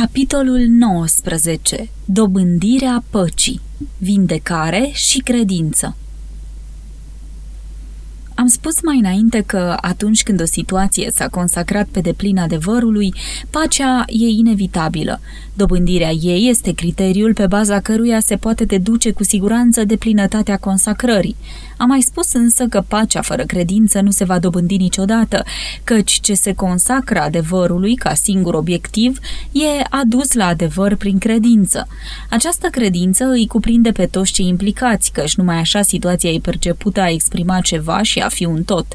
Capitolul 19. Dobândirea păcii. Vindecare și credință. Am spus mai înainte că atunci când o situație s-a consacrat pe deplin adevărului, pacea e inevitabilă. Dobândirea ei este criteriul pe baza căruia se poate deduce cu siguranță de plinătatea consacrării. Am mai spus însă că pacea fără credință nu se va dobândi niciodată, căci ce se consacră adevărului ca singur obiectiv e adus la adevăr prin credință. Această credință îi cuprinde pe toți cei implicați, căci numai așa situația e percepută a exprima ceva și a fi un tot.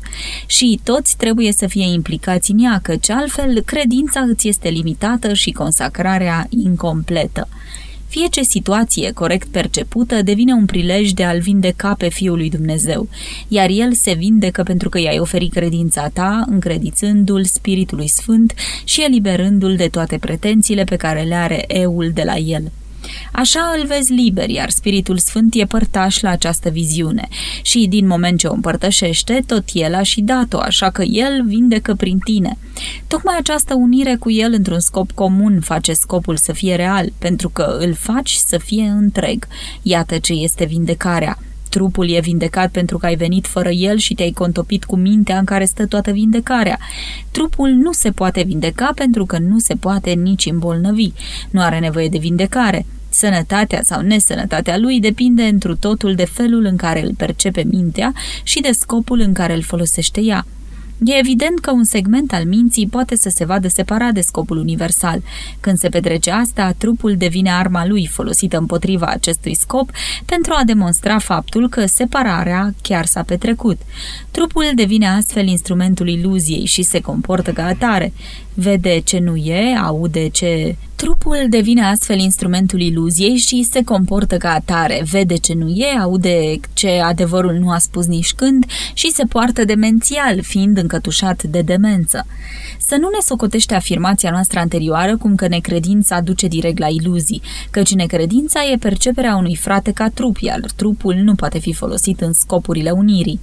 Și toți trebuie să fie implicați în ea, căci altfel credința îți este limitată și consacrarea incompletă. Fie ce situație corect percepută devine un prilej de a-L vindeca pe Fiul lui Dumnezeu, iar El se vindecă pentru că i-ai oferit credința ta, încredițându-L Spiritului Sfânt și eliberându-L de toate pretențiile pe care le are eul de la El. Așa îl vezi liber, iar Spiritul Sfânt e părtaș la această viziune și din moment ce o împărtășește, tot El a și dat-o, așa că El vindecă prin tine. Tocmai această unire cu El într-un scop comun face scopul să fie real, pentru că îl faci să fie întreg. Iată ce este vindecarea. Trupul e vindecat pentru că ai venit fără el și te-ai contopit cu mintea în care stă toată vindecarea. Trupul nu se poate vindeca pentru că nu se poate nici îmbolnăvi. Nu are nevoie de vindecare. Sănătatea sau nesănătatea lui depinde întru totul de felul în care îl percepe mintea și de scopul în care îl folosește ea. E evident că un segment al minții poate să se vadă separat de scopul universal. Când se petrece asta, trupul devine arma lui folosită împotriva acestui scop pentru a demonstra faptul că separarea chiar s-a petrecut. Trupul devine astfel instrumentul iluziei și se comportă ca atare. Vede ce nu e, aude ce Trupul devine astfel instrumentul iluziei și se comportă ca atare, vede ce nu e, aude ce adevărul nu a spus nici când și se poartă demențial, fiind încătușat de demență. Să nu ne socotește afirmația noastră anterioară cum că necredința duce direct la iluzii, căci necredința e perceperea unui frate ca trup, iar trupul nu poate fi folosit în scopurile unirii.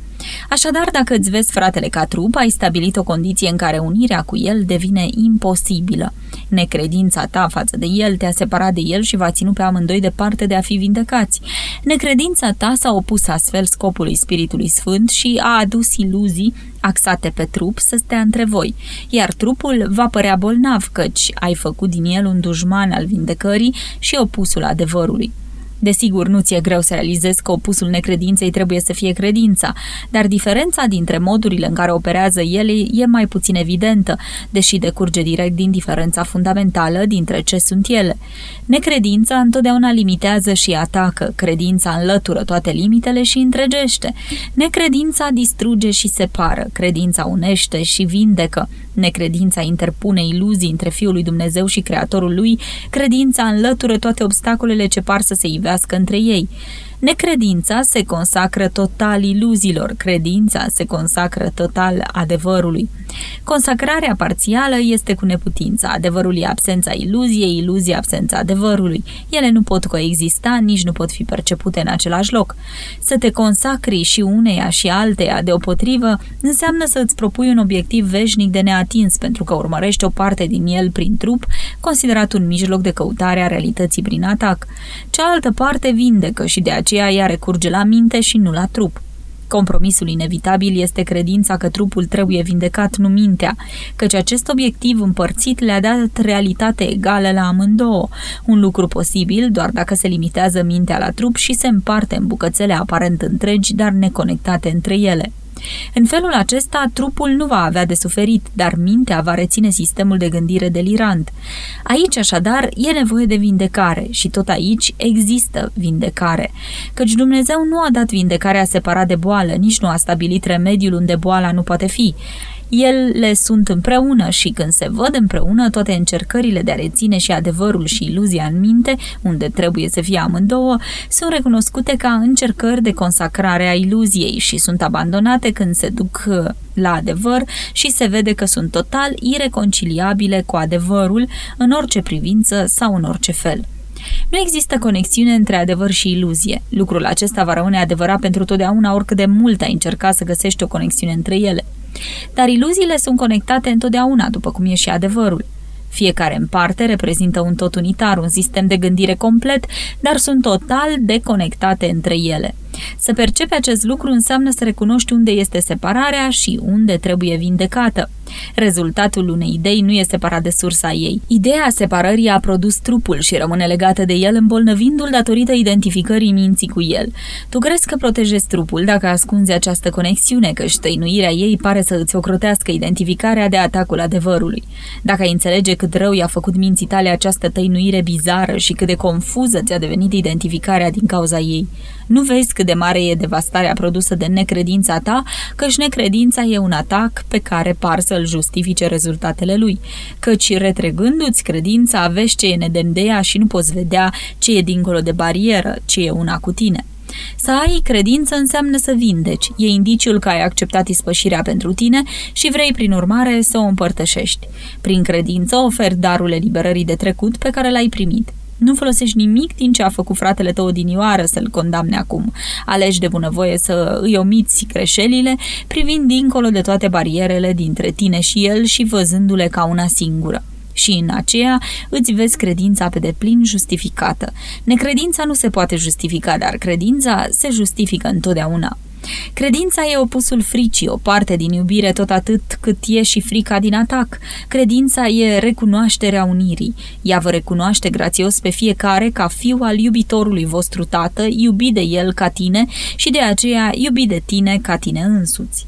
Așadar, dacă îți vezi fratele ca trup, ai stabilit o condiție în care unirea cu el devine imposibilă. Necredința ta față de el te-a separat de el și va ținu pe amândoi departe de a fi vindecați. Necredința ta s-a opus astfel scopului Spiritului Sfânt și a adus iluzii axate pe trup să stea între voi, iar trupul va părea bolnav, căci ai făcut din el un dușman al vindecării și opusul adevărului. Desigur, nu ți-e greu să realizezi că opusul necredinței trebuie să fie credința, dar diferența dintre modurile în care operează ele e mai puțin evidentă, deși decurge direct din diferența fundamentală dintre ce sunt ele. Necredința întotdeauna limitează și atacă, credința înlătură toate limitele și întregește. Necredința distruge și separă, credința unește și vindecă. Necredința interpune iluzii între Fiul lui Dumnezeu și Creatorul lui, credința înlătură toate obstacolele ce par să se ivească între ei. Necredința se consacră total iluziilor, credința se consacră total adevărului. Consacrarea parțială este cu neputința, adevărul e absența iluziei, iluzia absența adevărului. Ele nu pot coexista, nici nu pot fi percepute în același loc. Să te consacri și uneia și alteia deopotrivă înseamnă să îți propui un obiectiv veșnic de neatins pentru că urmărești o parte din el prin trup, considerat un mijloc de căutare a realității prin atac. Cealaltă parte vindecă și de aceea ea recurge la minte și nu la trup. Compromisul inevitabil este credința că trupul trebuie vindecat, nu mintea, căci acest obiectiv împărțit le-a dat realitate egală la amândouă, un lucru posibil doar dacă se limitează mintea la trup și se împarte în bucățele aparent întregi, dar neconectate între ele. În felul acesta, trupul nu va avea de suferit, dar mintea va reține sistemul de gândire delirant. Aici, așadar, e nevoie de vindecare și tot aici există vindecare, căci Dumnezeu nu a dat vindecarea separat de boală, nici nu a stabilit remediul unde boala nu poate fi. Ele sunt împreună și când se văd împreună, toate încercările de a reține și adevărul și iluzia în minte, unde trebuie să fie amândouă, sunt recunoscute ca încercări de consacrare a iluziei și sunt abandonate când se duc uh, la adevăr și se vede că sunt total ireconciliabile cu adevărul în orice privință sau în orice fel. Nu există conexiune între adevăr și iluzie. Lucrul acesta va rămâne adevărat pentru totdeauna oricât de mult ai încercat să găsești o conexiune între ele. Dar iluziile sunt conectate întotdeauna, după cum e și adevărul. Fiecare în parte reprezintă un tot unitar, un sistem de gândire complet, dar sunt total deconectate între ele. Să percepi acest lucru înseamnă să recunoști unde este separarea și unde trebuie vindecată. Rezultatul unei idei nu e separat de sursa ei. Ideea separării a produs trupul și rămâne legată de el îmbolnăvindu-l datorită identificării minții cu el. Tu crezi că protejezi trupul dacă ascunzi această conexiune, că ștăinuirea ei pare să îți ocrotească identificarea de atacul adevărului. Dacă ai înțelege cât rău i-a făcut minții tale această tăinuire bizară și cât de confuză ți-a devenit identificarea din cauza ei, nu vezi cât de mare e devastarea produsă de necredința ta, căci necredința e un atac pe care par să-l justifice rezultatele lui, căci retrăgându-ți credința vezi ce e nedemdeia și nu poți vedea ce e dincolo de barieră, ce e una cu tine. Să ai credință înseamnă să vindeci, e indiciul că ai acceptat ispășirea pentru tine și vrei prin urmare să o împărtășești. Prin credință oferi darul eliberării de trecut pe care l-ai primit. Nu folosești nimic din ce a făcut fratele tău odinioară să-l condamne acum. Alegi de bunăvoie să îi omiți greșelile, privind dincolo de toate barierele dintre tine și el și văzându-le ca una singură și în aceea îți vezi credința pe deplin justificată. Necredința nu se poate justifica, dar credința se justifică întotdeauna. Credința e opusul fricii, o parte din iubire tot atât cât e și frica din atac. Credința e recunoașterea unirii. Ea vă recunoaște grațios pe fiecare ca fiu al iubitorului vostru tată, iubit de el ca tine și de aceea iubit de tine ca tine însuți.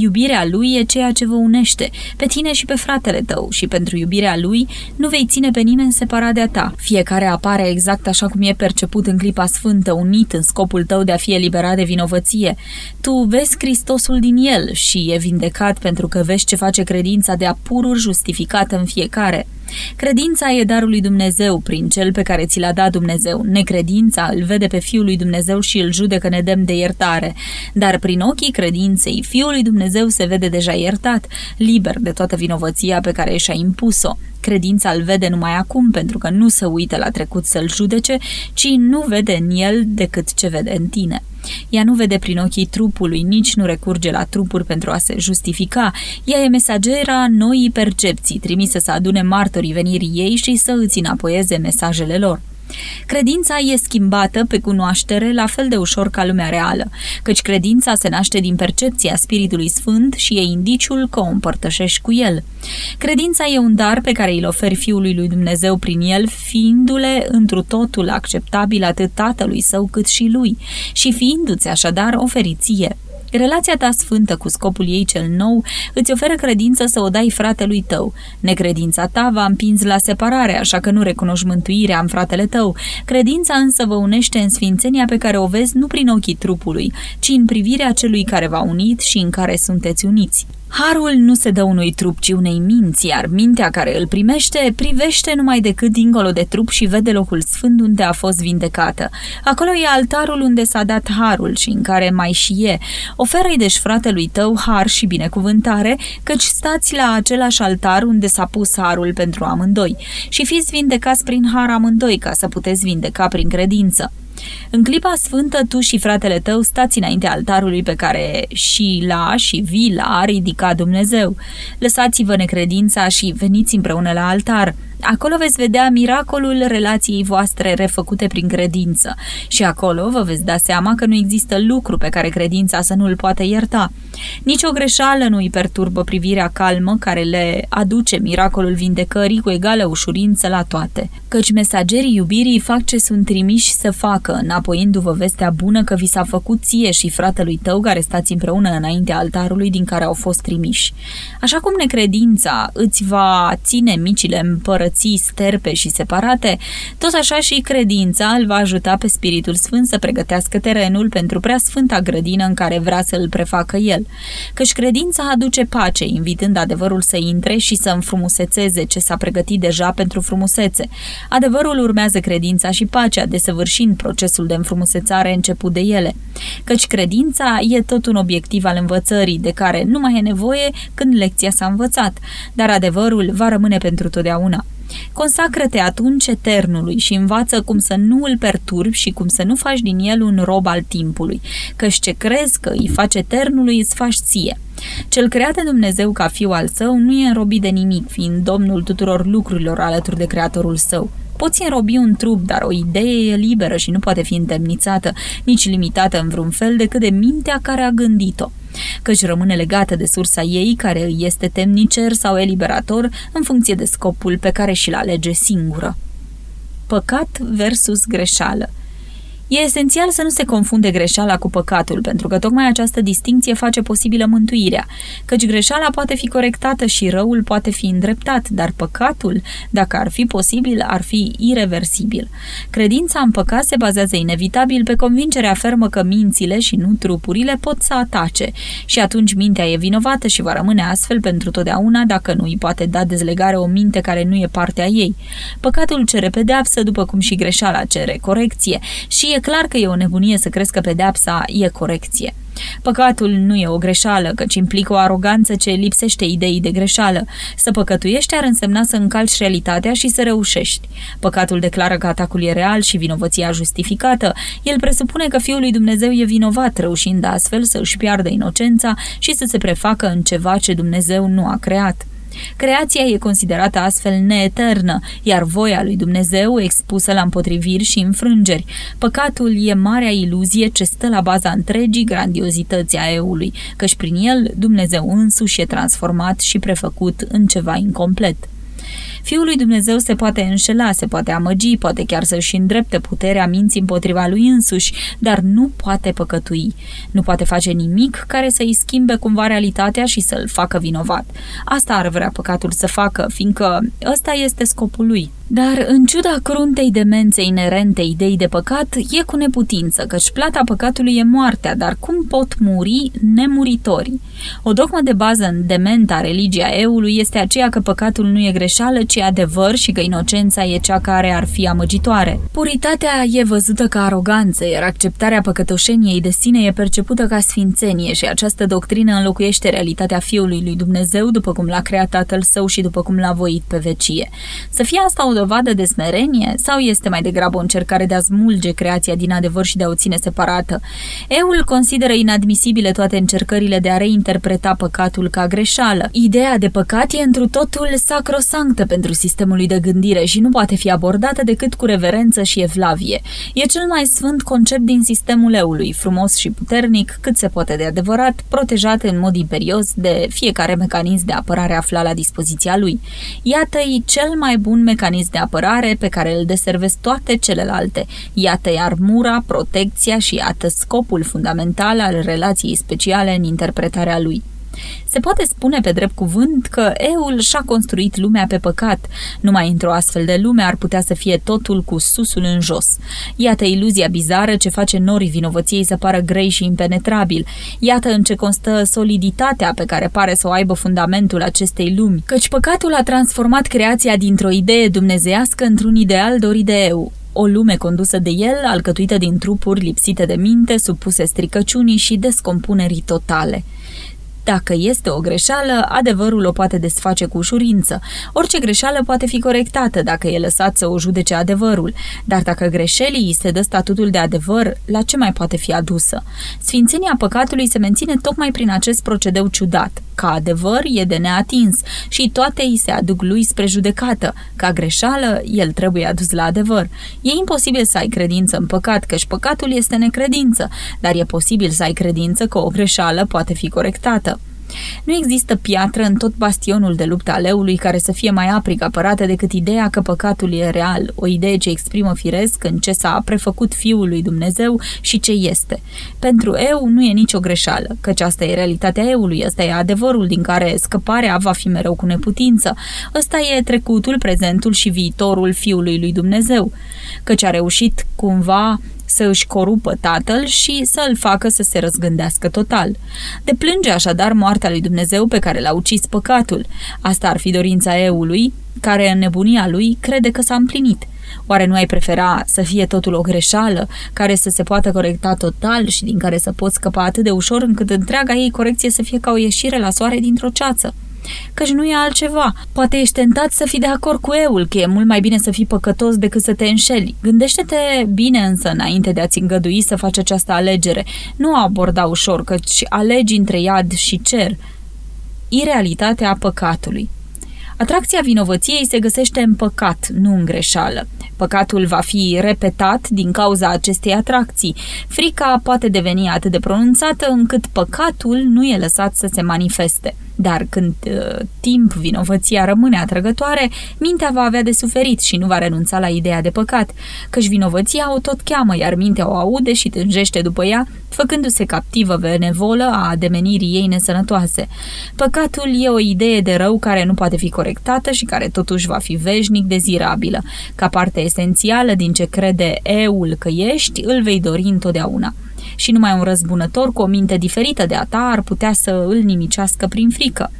Iubirea lui e ceea ce vă unește, pe tine și pe fratele tău, și pentru iubirea lui nu vei ține pe nimeni separat de a ta. Fiecare apare exact așa cum e perceput în clipa sfântă, unit în scopul tău de a fi eliberat de vinovăție. Tu vezi Hristosul din el și e vindecat pentru că vezi ce face credința de a pururi justificată în fiecare. Credința e darul lui Dumnezeu prin cel pe care ți l-a dat Dumnezeu. Necredința îl vede pe Fiul lui Dumnezeu și îl judecă nedemn de iertare. Dar prin ochii credinței, Fiul lui Dumnezeu se vede deja iertat, liber de toată vinovăția pe care și-a impus-o. Credința îl vede numai acum pentru că nu se uită la trecut să-l judece, ci nu vede în el decât ce vede în tine. Ea nu vede prin ochii trupului, nici nu recurge la trupuri pentru a se justifica. Ea e mesagera noii percepții, trimisă să adune martorii venirii ei și să îți înapoieze mesajele lor. Credința e schimbată pe cunoaștere la fel de ușor ca lumea reală, căci credința se naște din percepția Spiritului Sfânt și e indiciul că o împărtășești cu el. Credința e un dar pe care îl oferi Fiului lui Dumnezeu prin el, fiindu-le întru totul acceptabil atât tatălui său cât și lui, și fiindu-ți așadar oferiție. Relația ta sfântă cu scopul ei cel nou îți oferă credință să o dai fratelui tău. Necredința ta va împinzi la separare, așa că nu recunoști mântuirea în fratele tău. Credința însă vă unește în sfințenia pe care o vezi nu prin ochii trupului, ci în privirea celui care v-a unit și în care sunteți uniți. Harul nu se dă unui trup, ci unei minți, iar mintea care îl primește privește numai decât dincolo de trup și vede locul sfânt unde a fost vindecată. Acolo e altarul unde s-a dat harul și în care mai și e. Oferă-i deci fratelui tău har și binecuvântare, căci stați la același altar unde s-a pus harul pentru amândoi și fiți vindecați prin har amândoi ca să puteți vindeca prin credință. În clipa sfântă, tu și fratele tău stați înainte altarului pe care și la și vi l-a ridicat Dumnezeu. Lăsați-vă necredința și veniți împreună la altar. Acolo veți vedea miracolul relației voastre refăcute prin credință și acolo vă veți da seama că nu există lucru pe care credința să nu îl poată ierta. Nici o greșeală nu îi perturbă privirea calmă care le aduce miracolul vindecării cu egală ușurință la toate. Căci mesagerii iubirii fac ce sunt trimiși să facă, înapoiindu-vă vestea bună că vi s-a făcut ție și fratelui tău care stați împreună înaintea altarului din care au fost trimiși. Așa cum necredința îți va ține micile împărății împărății sterpe și separate, tot așa și credința îl va ajuta pe Spiritul Sfânt să pregătească terenul pentru prea sfânta grădină în care vrea să îl prefacă el. Căci credința aduce pace, invitând adevărul să intre și să înfrumusețeze ce s-a pregătit deja pentru frumusețe. Adevărul urmează credința și pacea, desăvârșind procesul de înfrumusețare început de ele. Căci credința e tot un obiectiv al învățării, de care nu mai e nevoie când lecția s-a învățat, dar adevărul va rămâne pentru totdeauna. Consacră-te atunci eternului și învață cum să nu îl perturbi și cum să nu faci din el un rob al timpului, căci ce crezi că îi faci eternului îți faci ție. Cel creat de Dumnezeu ca fiu al său nu e înrobit de nimic, fiind domnul tuturor lucrurilor alături de creatorul său. Poți înrobi un trup, dar o idee e liberă și nu poate fi întemnițată, nici limitată în vreun fel decât de mintea care a gândit-o căci rămâne legată de sursa ei, care îi este temnicer sau eliberator, în funcție de scopul pe care și-l alege singură. Păcat versus greșeală E esențial să nu se confunde greșeala cu păcatul, pentru că tocmai această distinție face posibilă mântuirea, căci greșeala poate fi corectată și răul poate fi îndreptat, dar păcatul, dacă ar fi posibil, ar fi irreversibil. Credința în păcat se bazează inevitabil pe convingerea fermă că mințile și nu trupurile pot să atace și atunci mintea e vinovată și va rămâne astfel pentru totdeauna dacă nu îi poate da dezlegare o minte care nu e partea ei. Păcatul cere pedeapsă după cum și greșeala cere corecție și e clar că e o nebunie să crezi că pedeapsa e corecție. Păcatul nu e o greșeală, căci implică o aroganță ce lipsește ideii de greșeală. Să păcătuiești ar însemna să încalci realitatea și să reușești. Păcatul declară că atacul e real și vinovăția justificată. El presupune că Fiul lui Dumnezeu e vinovat, reușind astfel să își piardă inocența și să se prefacă în ceva ce Dumnezeu nu a creat. Creația e considerată astfel neeternă, iar voia lui Dumnezeu expusă la împotriviri și înfrângeri. Păcatul e marea iluzie ce stă la baza întregii grandiozități a eului, căci prin el Dumnezeu însuși e transformat și prefăcut în ceva incomplet. Fiul lui Dumnezeu se poate înșela, se poate amăgi, poate chiar să-și îndrepte puterea minții împotriva lui însuși, dar nu poate păcătui. Nu poate face nimic care să-i schimbe cumva realitatea și să-l facă vinovat. Asta ar vrea păcatul să facă, fiindcă ăsta este scopul lui. Dar, în ciuda cruntei demențe inerente idei de păcat, e cu neputință, căci plata păcatului e moartea, dar cum pot muri nemuritorii? O dogmă de bază în dementa religia eului este aceea că păcatul nu e greșeală, ci adevăr și că inocența e cea care ar fi amăgitoare. Puritatea e văzută ca aroganță, iar acceptarea păcătoșeniei de sine e percepută ca sfințenie și această doctrină înlocuiește realitatea Fiului lui Dumnezeu după cum l-a creat Tatăl Său și după cum l-a voit pe vecie. Să fie asta o dovadă de smerenie sau este mai degrabă o încercare de a smulge creația din adevăr și de a o ține separată? Eul consideră inadmisibile toate încercările de a reinterpreta păcatul ca greșeală. Ideea de păcat e întru totul sacrosanctă pentru sistemul lui de gândire și nu poate fi abordată decât cu reverență și evlavie. E cel mai sfânt concept din sistemul eului, frumos și puternic, cât se poate de adevărat, protejat în mod imperios de fiecare mecanism de apărare aflat la dispoziția lui. Iată-i cel mai bun mecanism de apărare pe care îl deservesc toate celelalte. Iată-i armura, protecția și iată scopul fundamental al relației speciale în interpretarea lui. Se poate spune pe drept cuvânt că eul și-a construit lumea pe păcat. Numai într-o astfel de lume ar putea să fie totul cu susul în jos. Iată iluzia bizară ce face norii vinovăției să pară grei și impenetrabil. Iată în ce constă soliditatea pe care pare să o aibă fundamentul acestei lumi. Căci păcatul a transformat creația dintr-o idee dumnezeiască într-un ideal dorit de eu, o lume condusă de el, alcătuită din trupuri lipsite de minte, supuse stricăciunii și descompunerii totale. Dacă este o greșeală, adevărul o poate desface cu ușurință. Orice greșeală poate fi corectată dacă e lăsat să o judece adevărul, dar dacă greșelii îi se dă statutul de adevăr, la ce mai poate fi adusă? Sfințenia păcatului se menține tocmai prin acest procedeu ciudat. Ca adevăr e de neatins și toate îi se aduc lui spre judecată. Ca greșeală, el trebuie adus la adevăr. E imposibil să ai credință în păcat, căci păcatul este necredință, dar e posibil să ai credință că o greșeală poate fi corectată. Nu există piatră în tot bastionul de luptă al leului care să fie mai aprig apărată decât ideea că păcatul e real, o idee ce exprimă firesc în ce s-a prefăcut Fiul lui Dumnezeu și ce este. Pentru eu nu e nicio greșeală, căci asta e realitatea eului, ăsta e adevărul din care scăparea va fi mereu cu neputință. Ăsta e trecutul, prezentul și viitorul Fiului lui Dumnezeu, căci a reușit cumva să își corupă tatăl și să îl facă să se răzgândească total. Deplânge așadar moartea lui Dumnezeu pe care l-a ucis păcatul. Asta ar fi dorința eului, care în nebunia lui crede că s-a împlinit. Oare nu ai prefera să fie totul o greșeală, care să se poată corecta total și din care să poți scăpa atât de ușor încât întreaga ei corecție să fie ca o ieșire la soare dintr-o ceață? Căci nu e altceva. Poate ești tentat să fii de acord cu eul, că e mult mai bine să fii păcătos decât să te înșeli. Gândește-te bine însă înainte de a-ți îngădui să faci această alegere. Nu o aborda ușor, căci alegi între iad și cer. Irealitatea păcatului. Atracția vinovăției se găsește în păcat, nu în greșeală. Păcatul va fi repetat din cauza acestei atracții. Frica poate deveni atât de pronunțată încât păcatul nu e lăsat să se manifeste. Dar când uh, timp vinovăția rămâne atrăgătoare, mintea va avea de suferit și nu va renunța la ideea de păcat, căci vinovăția o tot cheamă, iar mintea o aude și tânjește după ea, făcându-se captivă benevolă a ademenirii ei nesănătoase. Păcatul e o idee de rău care nu poate fi corectată și care totuși va fi veșnic dezirabilă. Ca parte esențială din ce crede eul că ești, îl vei dori întotdeauna și numai un răzbunător cu o minte diferită de a ta ar putea să îl nimicească prin frică.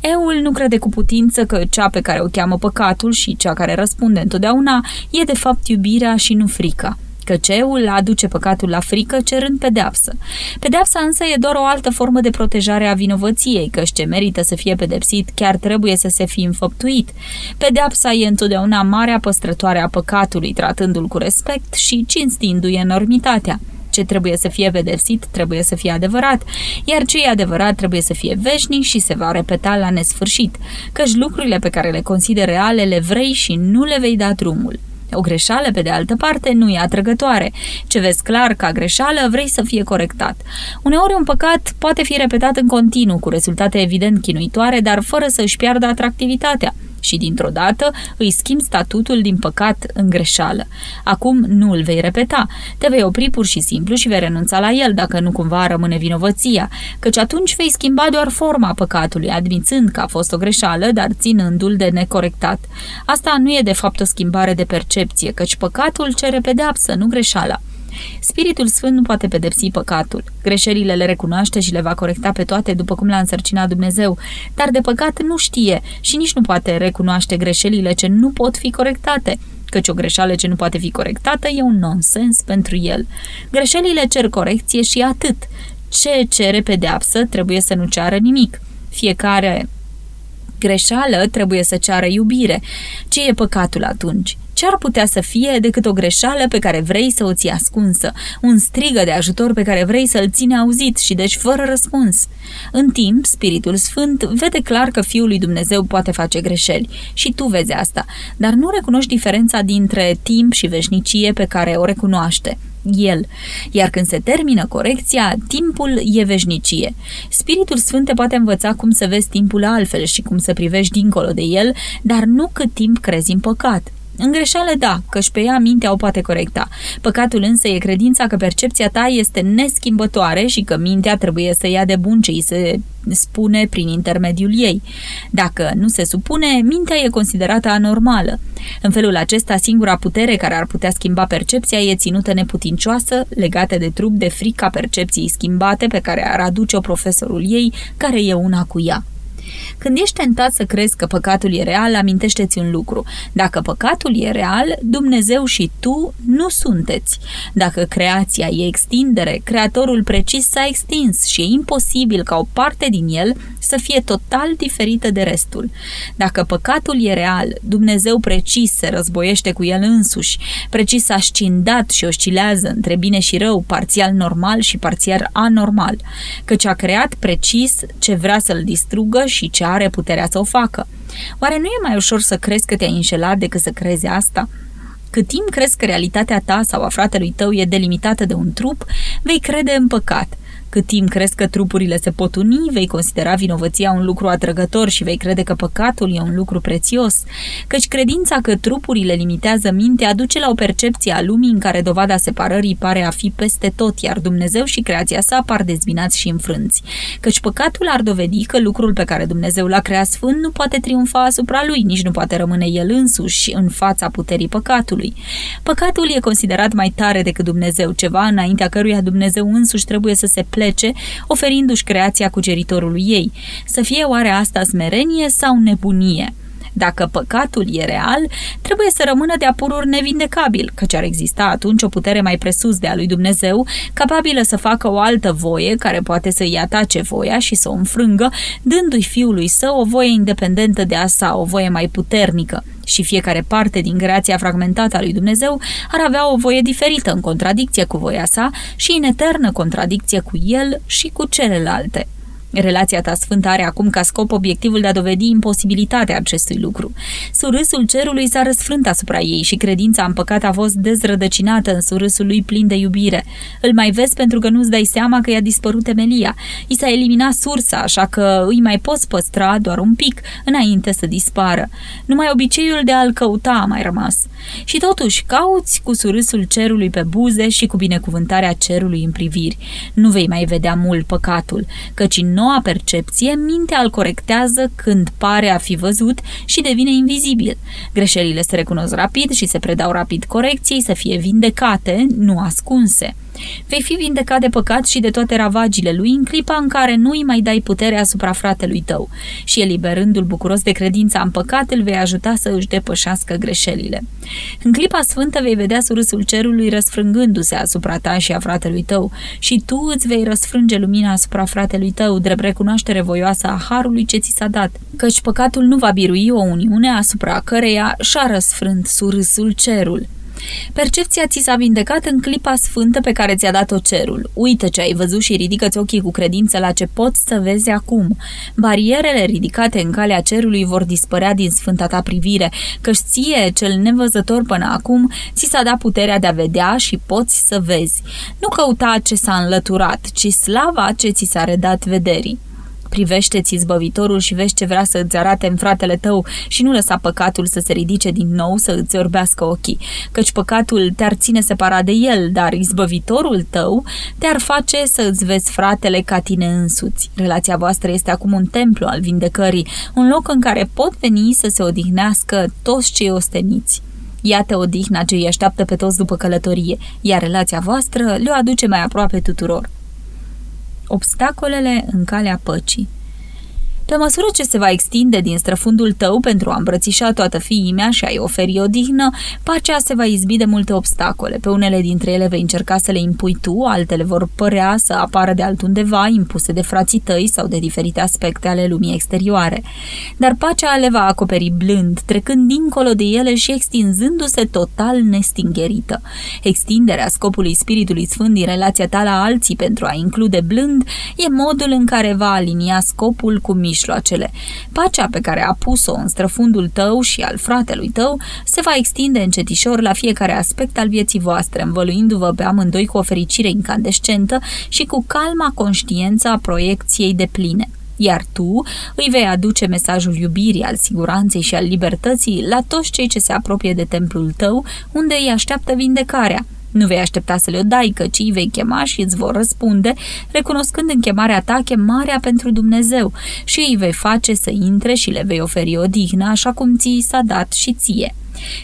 Eul nu crede cu putință că cea pe care o cheamă păcatul și cea care răspunde întotdeauna e de fapt iubirea și nu frica că ceul aduce păcatul la frică cerând pedeapsă. Pedeapsa însă e doar o altă formă de protejare a vinovăției, că ce merită să fie pedepsit chiar trebuie să se fi înfăptuit. Pedeapsa e întotdeauna marea păstrătoare a păcatului, tratându-l cu respect și cinstindu-i enormitatea. Ce trebuie să fie pedepsit trebuie să fie adevărat, iar ce e adevărat trebuie să fie veșnic și se va repeta la nesfârșit, căci lucrurile pe care le consideri reale le vrei și nu le vei da drumul. O greșeală, pe de altă parte, nu e atrăgătoare. Ce vezi clar ca greșeală, vrei să fie corectat. Uneori un păcat poate fi repetat în continuu, cu rezultate evident chinuitoare, dar fără să își piardă atractivitatea și dintr-o dată îi schimbi statutul din păcat în greșeală. Acum nu îl vei repeta, te vei opri pur și simplu și vei renunța la el dacă nu cumva rămâne vinovăția, căci atunci vei schimba doar forma păcatului, admițând că a fost o greșeală, dar ținându-l de necorectat. Asta nu e de fapt o schimbare de percepție, căci păcatul cere pedeapsă, nu greșeala. Spiritul Sfânt nu poate pedepsi păcatul. Greșelile le recunoaște și le va corecta pe toate după cum le-a însărcinat Dumnezeu, dar de păcat nu știe și nici nu poate recunoaște greșelile ce nu pot fi corectate căci o greșeală ce nu poate fi corectată e un nonsens pentru el. Greșelile cer corecție și atât. Ce cere pedeapsă trebuie să nu ceară nimic. Fiecare greșeală trebuie să ceară iubire. Ce e păcatul atunci? Ce ar putea să fie decât o greșeală pe care vrei să o ții ascunsă, un strigă de ajutor pe care vrei să-l ține auzit și deci fără răspuns? În timp, Spiritul Sfânt vede clar că Fiul lui Dumnezeu poate face greșeli și tu vezi asta, dar nu recunoști diferența dintre timp și veșnicie pe care o recunoaște el. Iar când se termină corecția, timpul e veșnicie. Spiritul Sfânt te poate învăța cum să vezi timpul altfel și cum să privești dincolo de el, dar nu cât timp crezi în păcat. În greșeală, da, căci pe ea mintea o poate corecta. Păcatul însă e credința că percepția ta este neschimbătoare și că mintea trebuie să ia de bun ce îi se spune prin intermediul ei. Dacă nu se supune, mintea e considerată anormală. În felul acesta, singura putere care ar putea schimba percepția e ținută neputincioasă, legată de trup de frica percepției schimbate pe care ar aduce-o profesorul ei, care e una cu ea. Când ești tentat să crezi că păcatul e real, amintește-ți un lucru. Dacă păcatul e real, Dumnezeu și tu nu sunteți. Dacă creația e extindere, Creatorul precis s-a extins și e imposibil ca o parte din el să fie total diferită de restul. Dacă păcatul e real, Dumnezeu precis se războiește cu el însuși, precis ascindat și oscilează între bine și rău, parțial normal și parțial anormal, căci a creat precis ce vrea să-l distrugă și ce are puterea să o facă. Oare nu e mai ușor să crezi că te-ai înșelat decât să crezi asta? Cât timp crezi că realitatea ta sau a fratelui tău e delimitată de un trup, vei crede în păcat. Cât timp crezi că trupurile se pot uni, vei considera vinovăția un lucru atrăgător și vei crede că păcatul e un lucru prețios, căci credința că trupurile limitează mintea aduce la o percepție a lumii în care dovada separării pare a fi peste tot, iar Dumnezeu și creația sa par dezbinați și înfrânți. Căci păcatul ar dovedi că lucrul pe care Dumnezeu l-a creat sfânt nu poate triumfa asupra lui, nici nu poate rămâne el însuși în fața puterii păcatului. Păcatul e considerat mai tare decât Dumnezeu, ceva înaintea căruia Dumnezeu însuși trebuie să se plece, oferindu-și creația cuceritorului ei. Să fie oare asta smerenie sau nebunie? Dacă păcatul e real, trebuie să rămână de-a pururi nevindecabil, căci ar exista atunci o putere mai presus de a lui Dumnezeu, capabilă să facă o altă voie care poate să-i atace voia și să o înfrângă, dându-i fiului său o voie independentă de a sa, o voie mai puternică. Și fiecare parte din creația fragmentată a lui Dumnezeu ar avea o voie diferită în contradicție cu voia sa și în eternă contradicție cu el și cu celelalte. Relația ta sfântă are acum ca scop obiectivul de a dovedi imposibilitatea acestui lucru. Surâsul cerului s-a răsfrânt asupra ei și credința în păcat a fost dezrădăcinată în surâsul lui plin de iubire. Îl mai vezi pentru că nu-ți dai seama că i-a dispărut temelia. I s-a eliminat sursa, așa că îi mai poți păstra doar un pic înainte să dispară. Numai obiceiul de a-l căuta a mai rămas. Și totuși cauți cu surâsul cerului pe buze și cu binecuvântarea cerului în priviri. Nu vei mai vedea mult păcatul, căci în noua percepție, mintea îl corectează când pare a fi văzut și devine invizibil. Greșelile se recunosc rapid și se predau rapid corecției să fie vindecate, nu ascunse. Vei fi vindecat de păcat și de toate ravagile lui în clipa în care nu îi mai dai putere asupra fratelui tău și eliberându-l bucuros de credința în păcat, îl vei ajuta să își depășească greșelile. În clipa sfântă vei vedea surâsul cerului răsfrângându-se asupra ta și a fratelui tău și tu îți vei răsfrânge lumina asupra fratelui tău, drept recunoaștere voioasă a harului ce ți s-a dat, căci păcatul nu va birui o uniune asupra căreia și-a răsfrânt surâsul cerul. Percepția ți s-a vindecat în clipa sfântă pe care ți-a dat-o cerul. Uită ce ai văzut și ridică-ți ochii cu credință la ce poți să vezi acum. Barierele ridicate în calea cerului vor dispărea din sfânta ta privire, căci ție, cel nevăzător până acum, ți s-a dat puterea de a vedea și poți să vezi. Nu căuta ce s-a înlăturat, ci slava ce ți s-a redat vederii. Privește-ți izbăvitorul și vezi ce vrea să îți arate în fratele tău și nu lăsa păcatul să se ridice din nou să îți orbească ochii, căci păcatul te-ar ține separat de el, dar izbăvitorul tău te-ar face să îți vezi fratele ca tine însuți. Relația voastră este acum un templu al vindecării, un loc în care pot veni să se odihnească toți cei osteniți. Iată odihna ce îi așteaptă pe toți după călătorie, iar relația voastră le-o aduce mai aproape tuturor obstacolele în calea păcii. Pe măsură ce se va extinde din străfundul tău pentru a îmbrățișa toată fiimea și a-i oferi o dihnă, pacea se va izbi de multe obstacole. Pe unele dintre ele vei încerca să le impui tu, altele vor părea să apară de altundeva, impuse de frații tăi sau de diferite aspecte ale lumii exterioare. Dar pacea le va acoperi blând, trecând dincolo de ele și extinzându-se total nestingherită. Extinderea scopului Spiritului Sfânt din relația ta la alții pentru a include blând e modul în care va alinia scopul cu miș mijloacele. Pacea pe care a pus-o în străfundul tău și al fratelui tău se va extinde încetișor la fiecare aspect al vieții voastre, învăluindu-vă pe amândoi cu o fericire incandescentă și cu calma conștiență a proiecției de pline iar tu îi vei aduce mesajul iubirii, al siguranței și al libertății la toți cei ce se apropie de templul tău, unde îi așteaptă vindecarea. Nu vei aștepta să le-o dai, căci îi vei chema și îți vor răspunde, recunoscând în chemarea ta chemarea pentru Dumnezeu și îi vei face să intre și le vei oferi o dihnă, așa cum ți s-a dat și ție.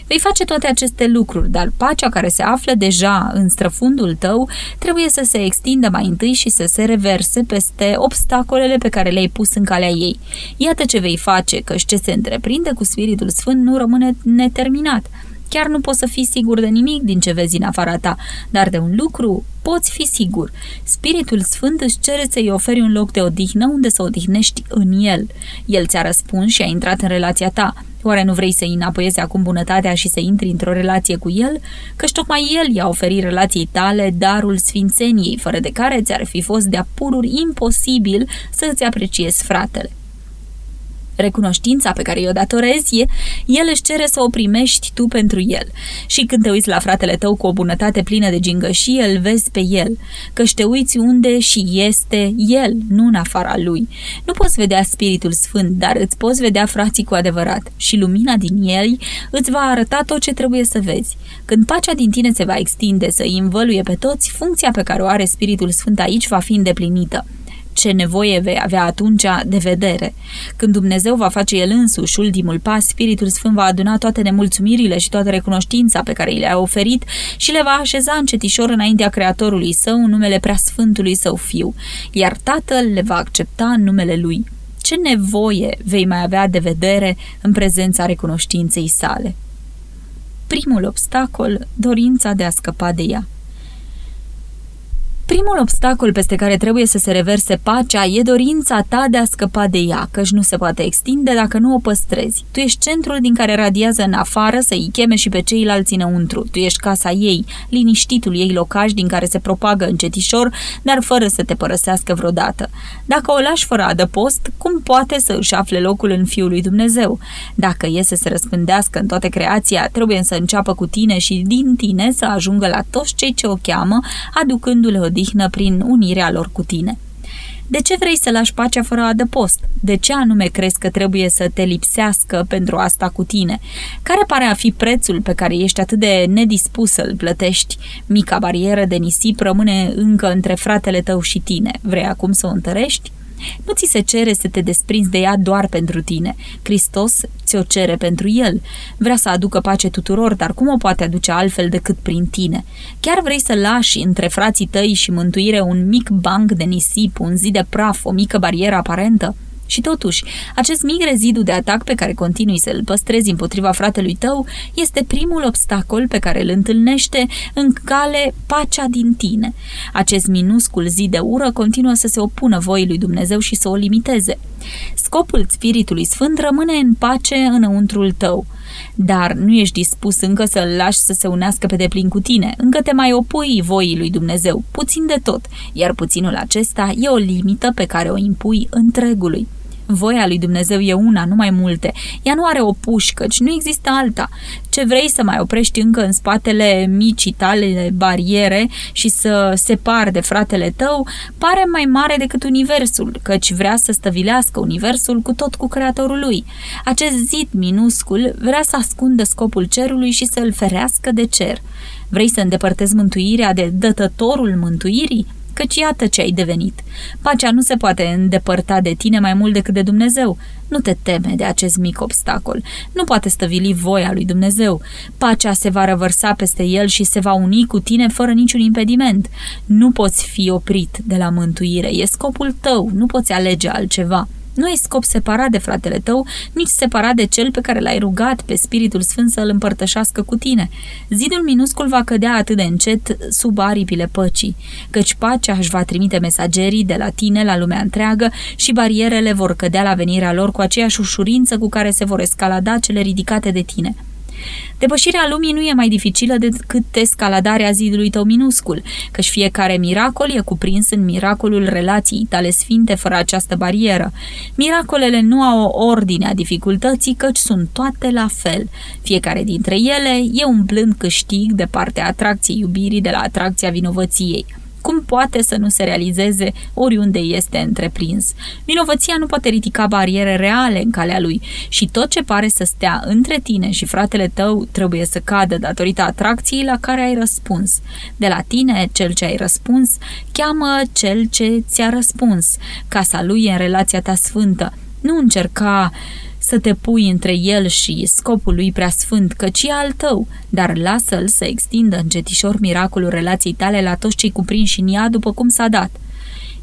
Vei face toate aceste lucruri, dar pacea care se află deja în străfundul tău trebuie să se extindă mai întâi și să se reverse peste obstacolele pe care le-ai pus în calea ei. Iată ce vei face, căci ce se întreprinde cu Spiritul Sfânt nu rămâne neterminat. Chiar nu poți să fii sigur de nimic din ce vezi în afara ta, dar de un lucru poți fi sigur. Spiritul Sfânt își cere să-i oferi un loc de odihnă unde să odihnești în el. El ți-a răspuns și a intrat în relația ta. Oare nu vrei să-i înapoiezi acum bunătatea și să intri într-o relație cu el? Căci tocmai el i-a oferit relației tale darul sfințeniei, fără de care ți-ar fi fost de-a pururi imposibil să îți apreciezi fratele recunoștința pe care i-o datorezi, el își cere să o primești tu pentru el. Și când te uiți la fratele tău cu o bunătate plină de gingășie, îl vezi pe el, că te uiți unde și este el, nu în afara lui. Nu poți vedea Spiritul Sfânt, dar îți poți vedea frații cu adevărat și lumina din el îți va arăta tot ce trebuie să vezi. Când pacea din tine se va extinde să îi învăluie pe toți, funcția pe care o are Spiritul Sfânt aici va fi îndeplinită ce nevoie vei avea atunci de vedere. Când Dumnezeu va face El însuși ultimul pas, Spiritul Sfânt va aduna toate nemulțumirile și toată recunoștința pe care i le-a oferit și le va așeza încetișor înaintea Creatorului Său în numele Preasfântului Său Fiu, iar Tatăl le va accepta în numele Lui ce nevoie vei mai avea de vedere în prezența recunoștinței sale? Primul obstacol, dorința de a scăpa de ea. Primul obstacol peste care trebuie să se reverse pacea e dorința ta de a scăpa de ea, căci nu se poate extinde dacă nu o păstrezi. Tu ești centrul din care radiază în afară să-i cheme și pe ceilalți înăuntru. Tu ești casa ei, liniștitul ei locaș din care se propagă încetișor, dar fără să te părăsească vreodată. Dacă o lași fără adăpost, cum poate să își afle locul în Fiul lui Dumnezeu? Dacă e să se răspândească în toată creația, trebuie să înceapă cu tine și din tine să ajungă la toți cei ce o cheamă, aducându-le o odihnă prin unirea lor cu tine. De ce vrei să lași pacea fără adăpost? De ce anume crezi că trebuie să te lipsească pentru asta cu tine? Care pare a fi prețul pe care ești atât de nedispus să-l plătești? Mica barieră de nisip rămâne încă între fratele tău și tine. Vrei acum să o întărești? Nu ți se cere să te desprinzi de ea doar pentru tine. Hristos ți-o cere pentru el. Vrea să aducă pace tuturor, dar cum o poate aduce altfel decât prin tine? Chiar vrei să lași între frații tăi și mântuire un mic banc de nisip, un zid de praf, o mică barieră aparentă? Și totuși, acest mic rezidu de atac pe care continui să-l păstrezi împotriva fratelui tău este primul obstacol pe care îl întâlnește în cale pacea din tine. Acest minuscul zid de ură continuă să se opună voii lui Dumnezeu și să o limiteze. Scopul Spiritului Sfânt rămâne în pace înăuntrul tău dar nu ești dispus încă să-l lași să se unească pe deplin cu tine, încă te mai opui voii lui Dumnezeu, puțin de tot, iar puținul acesta e o limită pe care o impui întregului. Voia lui Dumnezeu e una, nu mai multe. Ea nu are o pușcă, ci nu există alta. Ce vrei să mai oprești încă în spatele micii tale bariere și să separi de fratele tău, pare mai mare decât universul, căci vrea să stăvilească universul cu tot cu creatorul lui. Acest zid minuscul vrea să ascundă scopul cerului și să-l ferească de cer. Vrei să îndepărtezi mântuirea de dătătorul mântuirii? Căci iată ce ai devenit. Pacea nu se poate îndepărta de tine mai mult decât de Dumnezeu. Nu te teme de acest mic obstacol. Nu poate stăvili voia lui Dumnezeu. Pacea se va răvărsa peste el și se va uni cu tine fără niciun impediment. Nu poți fi oprit de la mântuire. E scopul tău. Nu poți alege altceva. Nu ai scop separat de fratele tău, nici separat de cel pe care l-ai rugat pe Spiritul Sfânt să îl împărtășească cu tine. Zidul minuscul va cădea atât de încet sub aripile păcii, căci pacea își va trimite mesagerii de la tine la lumea întreagă și barierele vor cădea la venirea lor cu aceeași ușurință cu care se vor escalada cele ridicate de tine. Depășirea lumii nu e mai dificilă decât escaladarea zidului tău minuscul, căci fiecare miracol e cuprins în miracolul relației tale sfinte fără această barieră. Miracolele nu au o ordine a dificultății, căci sunt toate la fel. Fiecare dintre ele e un blând câștig de partea atracției iubirii de la atracția vinovăției. Cum poate să nu se realizeze oriunde este întreprins? Vinovăția nu poate ridica bariere reale în calea lui și tot ce pare să stea între tine și fratele tău trebuie să cadă datorită atracției la care ai răspuns. De la tine, cel ce ai răspuns, cheamă cel ce ți-a răspuns. Casa lui e în relația ta sfântă. Nu încerca să te pui între el și scopul lui preasfânt, căci e al tău, dar lasă-l să extindă încetișor miracolul relației tale la toți cei cuprinși în ea după cum s-a dat.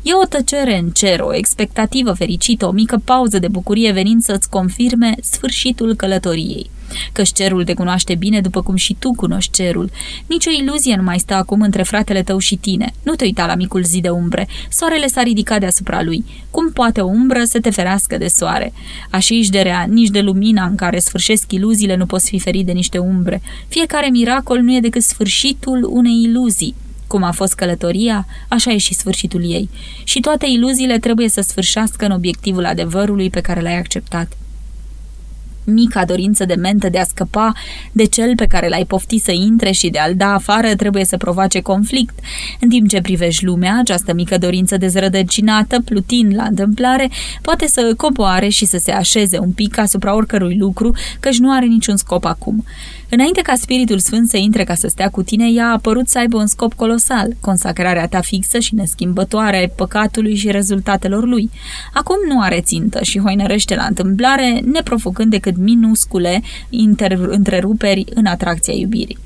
E o tăcere în cer, o expectativă fericită, o mică pauză de bucurie venind să-ți confirme sfârșitul călătoriei. Căci cerul te cunoaște bine după cum și tu cunoști cerul. Nici o iluzie nu mai stă acum între fratele tău și tine. Nu te uita la micul zi de umbre. Soarele s-a ridicat deasupra lui. Cum poate o umbră să te ferească de soare? Așa nici de rea, nici de lumina în care sfârșesc iluziile nu poți fi ferit de niște umbre. Fiecare miracol nu e decât sfârșitul unei iluzii. Cum a fost călătoria, așa e și sfârșitul ei. Și toate iluziile trebuie să sfârșească în obiectivul adevărului pe care l-ai acceptat mica dorință de mentă de a scăpa de cel pe care l-ai poftit să intre și de a-l da afară trebuie să provoace conflict. În timp ce privești lumea, această mică dorință dezrădăcinată, plutind la întâmplare, poate să coboare și să se așeze un pic asupra oricărui lucru, căci nu are niciun scop acum. Înainte ca Spiritul Sfânt să intre ca să stea cu tine, ea a apărut să aibă un scop colosal, consacrarea ta fixă și neschimbătoare păcatului și rezultatelor lui. Acum nu are țintă și hoinărește la întâmplare, neprofocând decât minuscule întreruperi în atracția iubirii.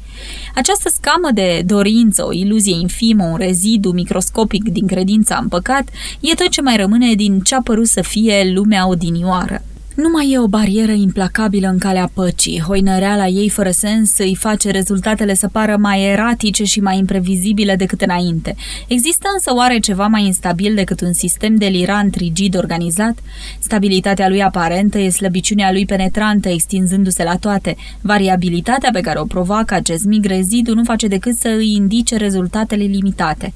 Această scamă de dorință, o iluzie infimă, un rezidu microscopic din credința în păcat, e tot ce mai rămâne din ce a părut să fie lumea odinioară. Nu mai e o barieră implacabilă în calea păcii. Hoinăreala ei fără sens îi face rezultatele să pară mai eratice și mai imprevizibile decât înainte. Există însă oare ceva mai instabil decât un sistem delirant, rigid, organizat? Stabilitatea lui aparentă e slăbiciunea lui penetrantă, extinzându-se la toate. Variabilitatea pe care o provoacă acest mic rezidu nu face decât să îi indice rezultatele limitate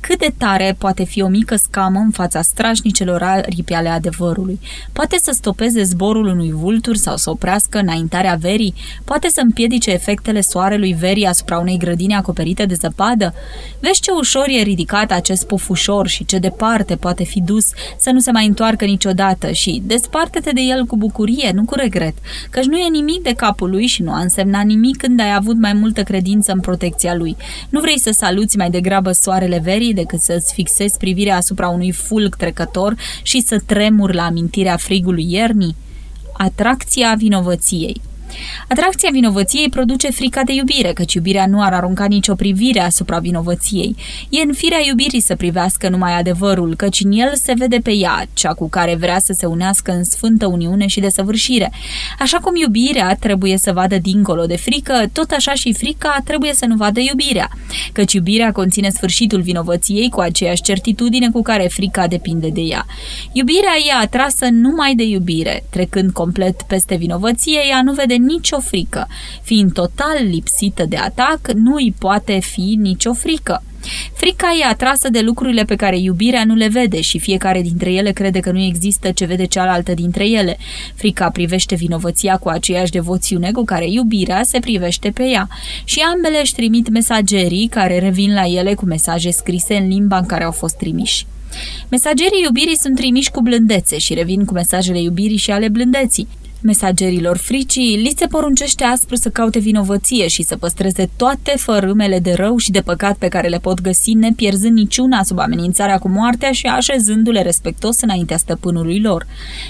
cât de tare poate fi o mică scamă în fața strașnicelor aripi ale adevărului. Poate să stopeze zborul unui vultur sau să oprească înaintarea verii? Poate să împiedice efectele soarelui verii asupra unei grădini acoperite de zăpadă? Vezi ce ușor e ridicat acest pofușor și ce departe poate fi dus să nu se mai întoarcă niciodată și desparte-te de el cu bucurie, nu cu regret, căci nu e nimic de capul lui și nu a însemnat nimic când ai avut mai multă credință în protecția lui. Nu vrei să saluți mai degrabă soarele verii decât să-ți fixezi privirea asupra unui fulg trecător și să tremuri la amintirea frigului iernii? Atracția vinovăției Atracția vinovăției produce frica de iubire, căci iubirea nu ar arunca nicio privire asupra vinovăției. E în firea iubirii să privească numai adevărul, căci în el se vede pe ea, cea cu care vrea să se unească în sfântă uniune și desăvârșire. Așa cum iubirea trebuie să vadă dincolo de frică, tot așa și frica trebuie să nu vadă iubirea, căci iubirea conține sfârșitul vinovăției cu aceeași certitudine cu care frica depinde de ea. Iubirea e atrasă numai de iubire, trecând complet peste vinovăție, ea nu vede nicio frică. Fiind total lipsită de atac, nu îi poate fi nicio frică. Frica e atrasă de lucrurile pe care iubirea nu le vede și fiecare dintre ele crede că nu există ce vede cealaltă dintre ele. Frica privește vinovăția cu aceeași devoțiune cu care iubirea se privește pe ea și ambele își trimit mesagerii care revin la ele cu mesaje scrise în limba în care au fost trimiși. Mesagerii iubirii sunt trimiși cu blândețe și revin cu mesajele iubirii și ale blândeții. Mesagerilor fricii li se poruncește aspru să caute vinovăție și să păstreze toate fărâmele de rău și de păcat pe care le pot găsi, nepierzând niciuna sub amenințarea cu moartea și așezându-le respectos înaintea stăpânului lor.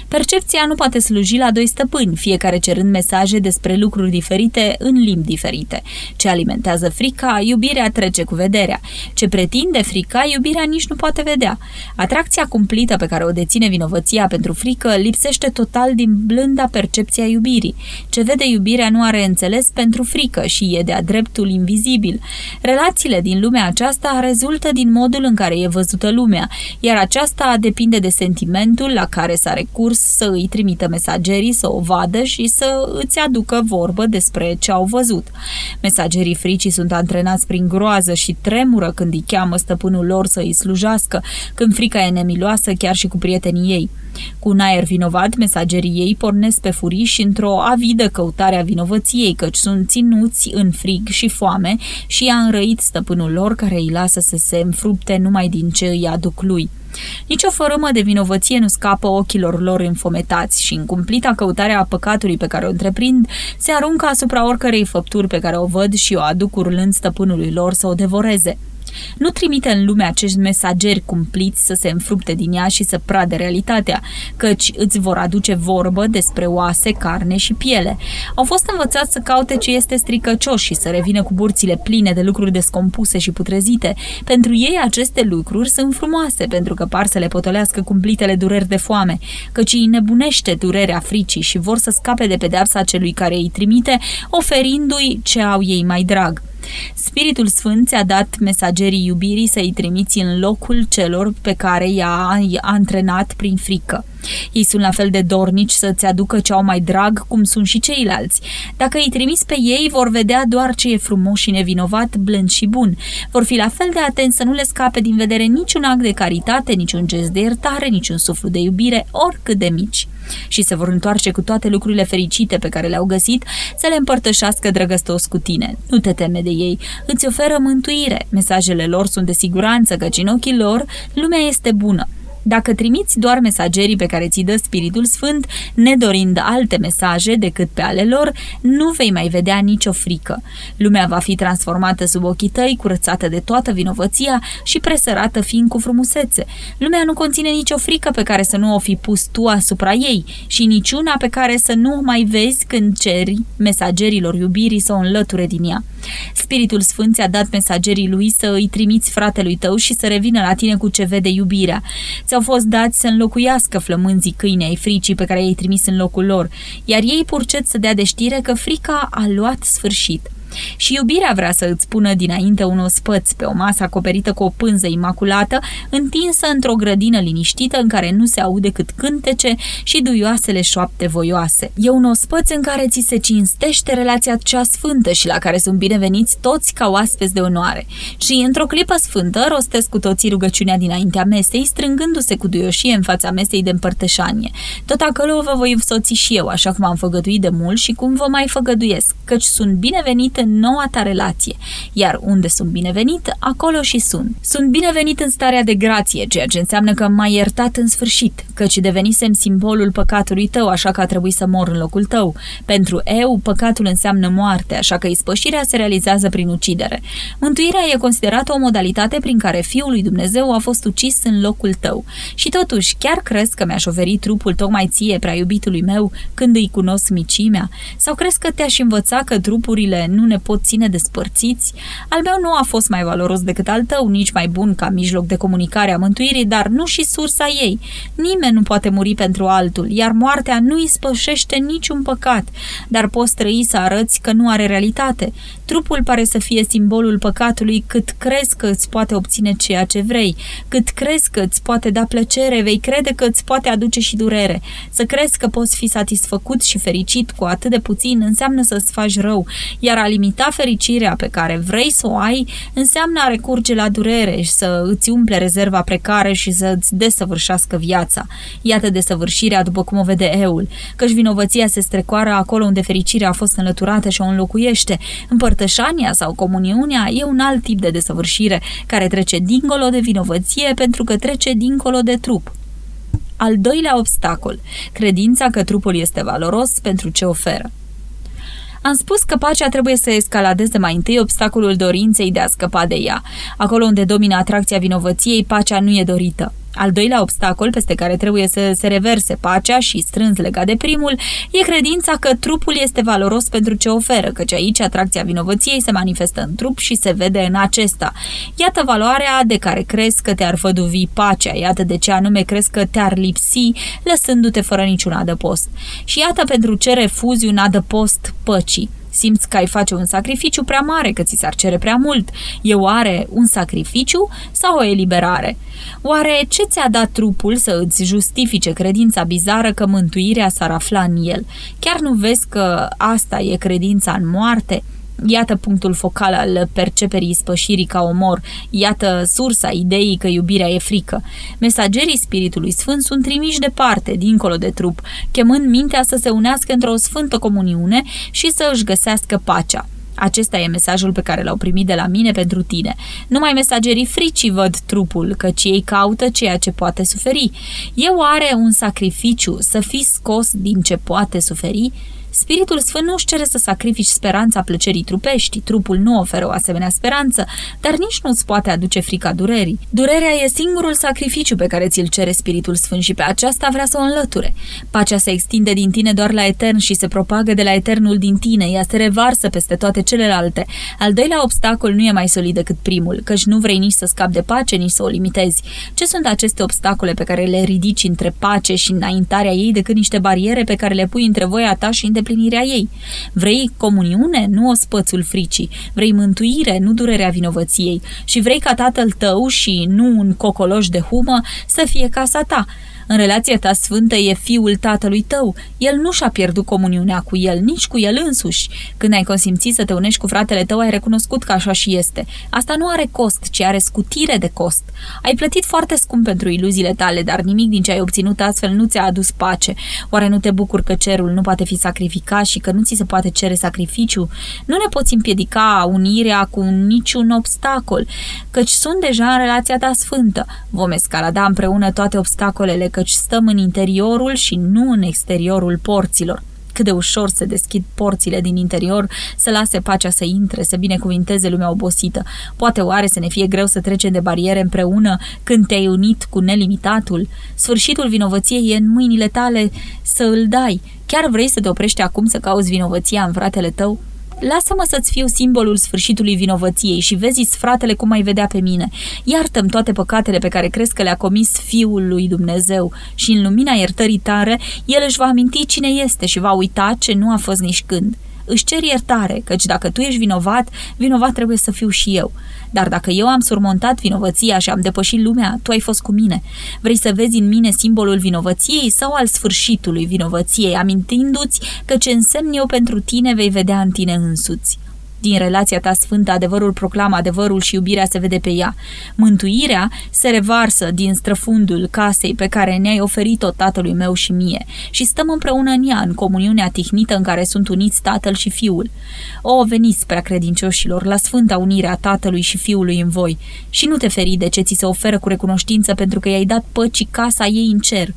Percepția nu poate sluji la doi stăpâni, fiecare cerând mesaje despre lucruri diferite în limbi diferite. Ce alimentează frica, iubirea trece cu vederea. Ce pretinde frica, iubirea nici nu poate vedea. Atracția cumplită pe care o deține vinovăția pentru frică lipsește total din blânda percepția iubirii. Ce vede iubirea nu are înțeles pentru frică și e de-a dreptul invizibil. Relațiile din lumea aceasta rezultă din modul în care e văzută lumea, iar aceasta depinde de sentimentul la care s-a recurs să îi trimită mesagerii să o vadă și să îți aducă vorbă despre ce au văzut. Mesagerii fricii sunt antrenați prin groază și tremură când îi cheamă stăpânul lor să îi slujească, când frica e nemiloasă chiar și cu prietenii ei. Cu un aer vinovat, mesagerii ei pornesc pe furiș într-o avidă căutare a vinovăției, căci sunt ținuți în frig și foame și i-a înrăit stăpânul lor care îi lasă să se înfrupte numai din ce îi aduc lui. Nici o fărâmă de vinovăție nu scapă ochilor lor înfometați și în cumplita căutare a păcatului pe care o întreprind, se aruncă asupra oricărei făpturi pe care o văd și o aduc urlând stăpânului lor să o devoreze. Nu trimite în lume acești mesageri cumpliți să se înfrupte din ea și să prade realitatea, căci îți vor aduce vorbă despre oase, carne și piele. Au fost învățați să caute ce este stricăcios și să revină cu burțile pline de lucruri descompuse și putrezite. Pentru ei aceste lucruri sunt frumoase, pentru că par să le potolească cumplitele dureri de foame, căci îi nebunește durerea fricii și vor să scape de pedeapsa celui care îi trimite, oferindu-i ce au ei mai drag. Spiritul Sfânt ți-a dat mesagerii iubirii să-i trimiți în locul celor pe care i-a antrenat prin frică. Ei sunt la fel de dornici să-ți aducă ce au mai drag, cum sunt și ceilalți. Dacă îi trimis pe ei, vor vedea doar ce e frumos și nevinovat, blând și bun. Vor fi la fel de atenți să nu le scape din vedere niciun act de caritate, niciun gest de iertare, niciun suflu de iubire, oricât de mici și se vor întoarce cu toate lucrurile fericite pe care le-au găsit să le împărtășească drăgăstos cu tine. Nu te teme de ei, îți oferă mântuire. Mesajele lor sunt de siguranță, căci în ochii lor lumea este bună. Dacă trimiți doar mesagerii pe care ți-i dă Spiritul Sfânt, nedorind alte mesaje decât pe ale lor, nu vei mai vedea nicio frică. Lumea va fi transformată sub ochii tăi, curățată de toată vinovăția și presărată fiind cu frumusețe. Lumea nu conține nicio frică pe care să nu o fi pus tu asupra ei și niciuna pe care să nu o mai vezi când ceri mesagerilor iubirii să o înlăture din ea. Spiritul Sfânt ți-a dat mesagerii lui să îi trimiți fratelui tău și să revină la tine cu ce vede iubirea. Ți-au fost dați să înlocuiască flămânzii câini ai fricii pe care i-ai trimis în locul lor, iar ei purcet să dea de știre că frica a luat sfârșit. Și iubirea vrea să îți pună dinainte un ospăț pe o masă acoperită cu o pânză imaculată, întinsă într-o grădină liniștită în care nu se aude cât cântece și duioasele șoapte voioase. E un ospăț în care ți se cinstește relația cea sfântă și la care sunt bineveniți toți ca oaspeți de onoare. Și într-o clipă sfântă rostesc cu toții rugăciunea dinaintea mesei, strângându-se cu duioșie în fața mesei de împărtășanie. Tot acolo vă voi soți și eu, așa cum am făgăduit de mult și cum vă mai făgăduiesc, căci sunt binevenit în noua ta relație, iar unde sunt binevenit, acolo și sunt. Sunt binevenit în starea de grație, ceea ce înseamnă că m-ai iertat în sfârșit, căci devenisem simbolul păcatului tău, așa că a trebuit să mor în locul tău. Pentru eu, păcatul înseamnă moarte, așa că ispășirea se realizează prin ucidere. Mântuirea e considerată o modalitate prin care Fiul lui Dumnezeu a fost ucis în locul tău. Și totuși, chiar crezi că mi-aș oferi trupul tocmai ție, prea iubitului meu, când îi cunosc micimea? Sau crezi că te-aș învăța că trupurile nu ne pot ține despărțiți? Al meu nu a fost mai valoros decât al tău, nici mai bun ca mijloc de comunicare a mântuirii, dar nu și sursa ei. Nimeni nu poate muri pentru altul, iar moartea nu îi spășește niciun păcat, dar poți trăi să arăți că nu are realitate. Trupul pare să fie simbolul păcatului cât crezi că îți poate obține ceea ce vrei, cât crezi că îți poate da plăcere, vei crede că îți poate aduce și durere. Să crezi că poți fi satisfăcut și fericit cu atât de puțin înseamnă să-ți faci rău, iar a limita fericirea pe care vrei să o ai înseamnă a recurge la durere și să îți umple rezerva precară și să îți desăvârșească viața. Iată desăvârșirea după cum o vede eul, căci vinovăția se strecoară acolo unde fericirea a fost înlăturată și o înlocuiește. Împărtășania sau comuniunea e un alt tip de desăvârșire care trece dincolo de vinovăție pentru că trece dincolo de trup. Al doilea obstacol, credința că trupul este valoros pentru ce oferă. Am spus că pacea trebuie să escaladeze mai întâi obstacolul dorinței de a scăpa de ea. Acolo unde domină atracția vinovăției, pacea nu e dorită. Al doilea obstacol peste care trebuie să se reverse pacea și strâns legat de primul e credința că trupul este valoros pentru ce oferă, căci aici atracția vinovăției se manifestă în trup și se vede în acesta. Iată valoarea de care crezi că te-ar făduvi pacea, iată de ce anume crezi că te-ar lipsi lăsându-te fără niciun adăpost. Și iată pentru ce refuzi un adăpost păcii. Simți că ai face un sacrificiu prea mare, că ți s-ar cere prea mult. E oare un sacrificiu sau o eliberare? Oare ce ți-a dat trupul să îți justifice credința bizară că mântuirea s-ar afla în el? Chiar nu vezi că asta e credința în moarte? Iată punctul focal al perceperii spășirii ca omor, iată sursa ideii că iubirea e frică. Mesagerii Spiritului Sfânt sunt trimiși departe, dincolo de trup, chemând mintea să se unească într-o sfântă comuniune și să își găsească pacea. Acesta e mesajul pe care l-au primit de la mine pentru tine. Numai mesagerii fricii văd trupul, căci ei caută ceea ce poate suferi. Eu are un sacrificiu să fii scos din ce poate suferi? Spiritul Sfânt nu își cere să sacrifici speranța plăcerii trupești, trupul nu oferă o asemenea speranță, dar nici nu îți poate aduce frica durerii. Durerea e singurul sacrificiu pe care ți-l cere Spiritul Sfânt și pe aceasta vrea să o înlăture. Pacea se extinde din tine doar la etern și se propagă de la eternul din tine, ea se revarsă peste toate celelalte. Al doilea obstacol nu e mai solid decât primul, căci nu vrei nici să scapi de pace, nici să o limitezi. Ce sunt aceste obstacole pe care le ridici între pace și înaintarea ei decât niște bariere pe care le pui între voia ta și îndeplinirea ei. Vrei comuniune, nu o spățul fricii. Vrei mântuire, nu durerea vinovăției. Și vrei ca tatăl tău și nu un cocoloș de humă să fie casa ta. În relația ta sfântă e fiul tatălui tău. El nu și-a pierdut comuniunea cu el, nici cu el însuși. Când ai consimțit să te unești cu fratele tău, ai recunoscut că așa și este. Asta nu are cost, ci are scutire de cost. Ai plătit foarte scump pentru iluziile tale, dar nimic din ce ai obținut astfel nu ți-a adus pace. Oare nu te bucur că cerul nu poate fi sacrificat și că nu ți se poate cere sacrificiu? Nu ne poți împiedica unirea cu niciun obstacol, căci sunt deja în relația ta sfântă. Vom escalada împreună toate obstacolele căci stăm în interiorul și nu în exteriorul porților. Cât de ușor se deschid porțile din interior, să lase pacea să intre, să binecuvinteze lumea obosită. Poate oare să ne fie greu să trecem de bariere împreună când te-ai unit cu nelimitatul? Sfârșitul vinovăției e în mâinile tale să îl dai. Chiar vrei să te oprești acum să cauți vinovăția în fratele tău? Lasă-mă să-ți fiu simbolul sfârșitului vinovăției și vezi fratele cum ai vedea pe mine. Iartă-mi toate păcatele pe care crezi că le-a comis Fiul lui Dumnezeu și în lumina iertării tare, El își va aminti cine este și va uita ce nu a fost nici când. Își cer iertare, căci dacă tu ești vinovat, vinovat trebuie să fiu și eu. Dar dacă eu am surmontat vinovăția și am depășit lumea, tu ai fost cu mine. Vrei să vezi în mine simbolul vinovăției sau al sfârșitului vinovăției, amintindu-ți că ce însemn eu pentru tine vei vedea în tine însuți. Din relația ta sfântă, adevărul proclamă adevărul și iubirea se vede pe ea. Mântuirea se revarsă din străfundul casei pe care ne-ai oferit-o tatălui meu și mie și stăm împreună în ea, în comuniunea tihnită în care sunt uniți tatăl și fiul. O, veniți, prea credincioșilor, la sfânta unirea tatălui și fiului în voi și nu te feri de ce ți se oferă cu recunoștință pentru că i-ai dat păcii casa ei în cer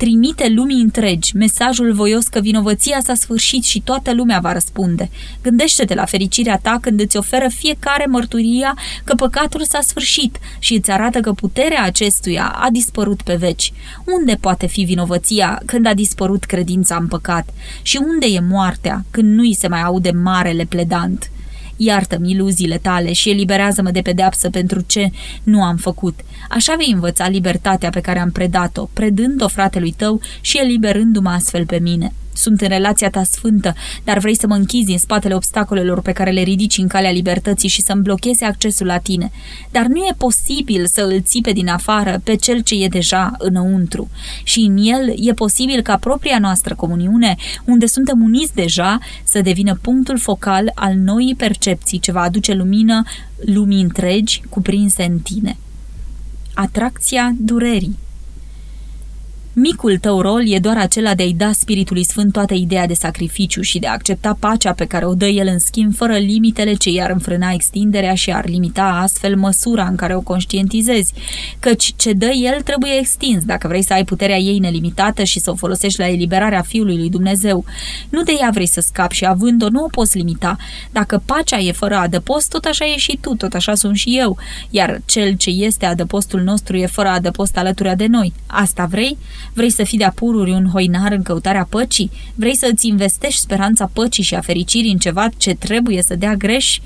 trimite lumii întregi mesajul voios că vinovăția s-a sfârșit și toată lumea va răspunde. Gândește-te la fericirea ta când îți oferă fiecare mărturia că păcatul s-a sfârșit și îți arată că puterea acestuia a dispărut pe veci. Unde poate fi vinovăția când a dispărut credința în păcat? Și unde e moartea când nu-i se mai aude marele pledant? Iartă-mi iluziile tale și eliberează-mă de pedeapsă pentru ce nu am făcut. Așa vei învăța libertatea pe care am predat-o, predând-o fratelui tău și eliberându-mă astfel pe mine. Sunt în relația ta sfântă, dar vrei să mă închizi în spatele obstacolelor pe care le ridici în calea libertății și să-mi blocheze accesul la tine. Dar nu e posibil să îl ții pe din afară pe cel ce e deja înăuntru. Și în el e posibil ca propria noastră comuniune, unde suntem uniți deja, să devină punctul focal al noii percepții ce va aduce lumină lumii întregi cuprinse în tine. Atracția durerii Micul tău rol e doar acela de a-i da Spiritului Sfânt toată ideea de sacrificiu și de a accepta pacea pe care o dă el în schimb fără limitele ce i-ar înfrâna extinderea și ar limita astfel măsura în care o conștientizezi, căci ce dă el trebuie extins dacă vrei să ai puterea ei nelimitată și să o folosești la eliberarea Fiului lui Dumnezeu. Nu de ea vrei să scapi și având-o nu o poți limita. Dacă pacea e fără adăpost, tot așa e și tu, tot așa sunt și eu, iar cel ce este adăpostul nostru e fără adăpost alături de noi. Asta vrei? Vrei să fii de-a pururi un hoinar în căutarea păcii? Vrei să îți investești speranța păcii și a fericirii în ceva ce trebuie să dea greș?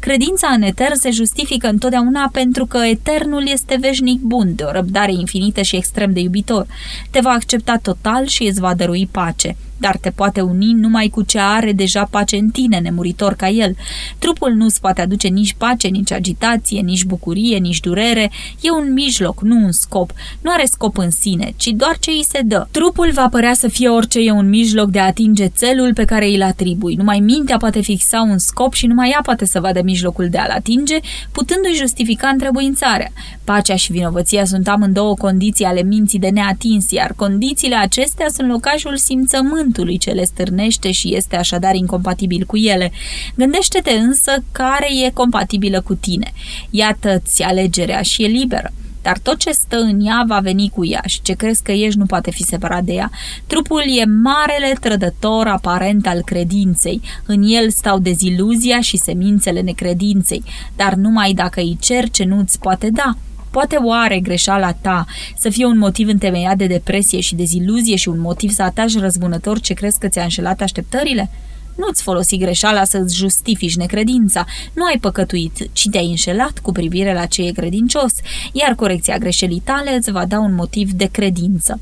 Credința în eter se justifică întotdeauna pentru că eternul este veșnic bun, de o răbdare infinită și extrem de iubitor. Te va accepta total și îți va dărui pace dar te poate uni numai cu ce are deja pace în tine, nemuritor ca el. Trupul nu-ți poate aduce nici pace, nici agitație, nici bucurie, nici durere. E un mijloc, nu un scop. Nu are scop în sine, ci doar ce îi se dă. Trupul va părea să fie orice e un mijloc de a atinge țelul pe care îl atribui. Numai mintea poate fixa un scop și numai ea poate să vadă mijlocul de a-l atinge, putându-i justifica întrebuințarea. Pacea și vinovăția sunt amândouă condiții ale minții de neatins, iar condițiile acestea sunt locașul simțământ pământului ce le stârnește și este așadar incompatibil cu ele. Gândește-te însă care e compatibilă cu tine. Iată-ți alegerea și e liberă dar tot ce stă în ea va veni cu ea și ce crezi că ești nu poate fi separat de ea. Trupul e marele trădător aparent al credinței. În el stau deziluzia și semințele necredinței, dar numai dacă îi cer ce nu-ți poate da. Poate oare greșeala ta să fie un motiv întemeiat de depresie și deziluzie și un motiv să atași răzbunător ce crezi că ți-a înșelat așteptările? Nu-ți folosi greșeala să-ți justifici necredința. Nu ai păcătuit, ci te-ai înșelat cu privire la ce e credincios, iar corecția greșelii tale îți va da un motiv de credință.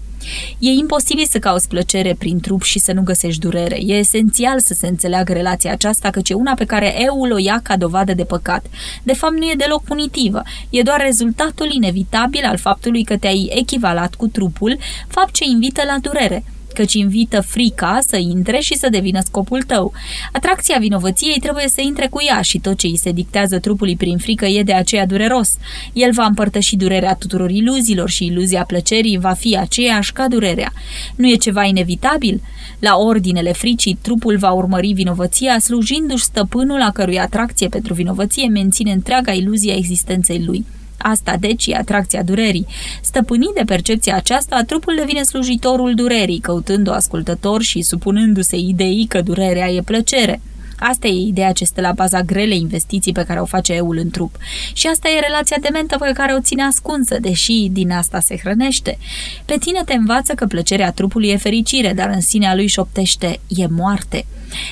E imposibil să cauți plăcere prin trup și să nu găsești durere. E esențial să se înțeleagă relația aceasta, căci e una pe care eul o ia ca dovadă de păcat. De fapt, nu e deloc punitivă. E doar rezultatul inevitabil al faptului că te-ai echivalat cu trupul, fapt ce invită la durere căci invită frica să intre și să devină scopul tău. Atracția vinovăției trebuie să intre cu ea și tot ce îi se dictează trupului prin frică e de aceea dureros. El va împărtăși durerea tuturor iluzilor și iluzia plăcerii va fi aceeași ca durerea. Nu e ceva inevitabil? La ordinele fricii, trupul va urmări vinovăția, slujindu-și stăpânul a cărui atracție pentru vinovăție menține întreaga iluzie a existenței lui. Asta deci e atracția durerii. Stăpânit de percepția aceasta, trupul devine slujitorul durerii, căutând-o ascultător și supunându-se ideii că durerea e plăcere. Asta e ideea ce stă la baza grele investiții pe care o face eul în trup. Și asta e relația dementă pe care o ține ascunsă, deși din asta se hrănește. Pe tine te învață că plăcerea trupului e fericire, dar în sinea lui șoptește, e moarte.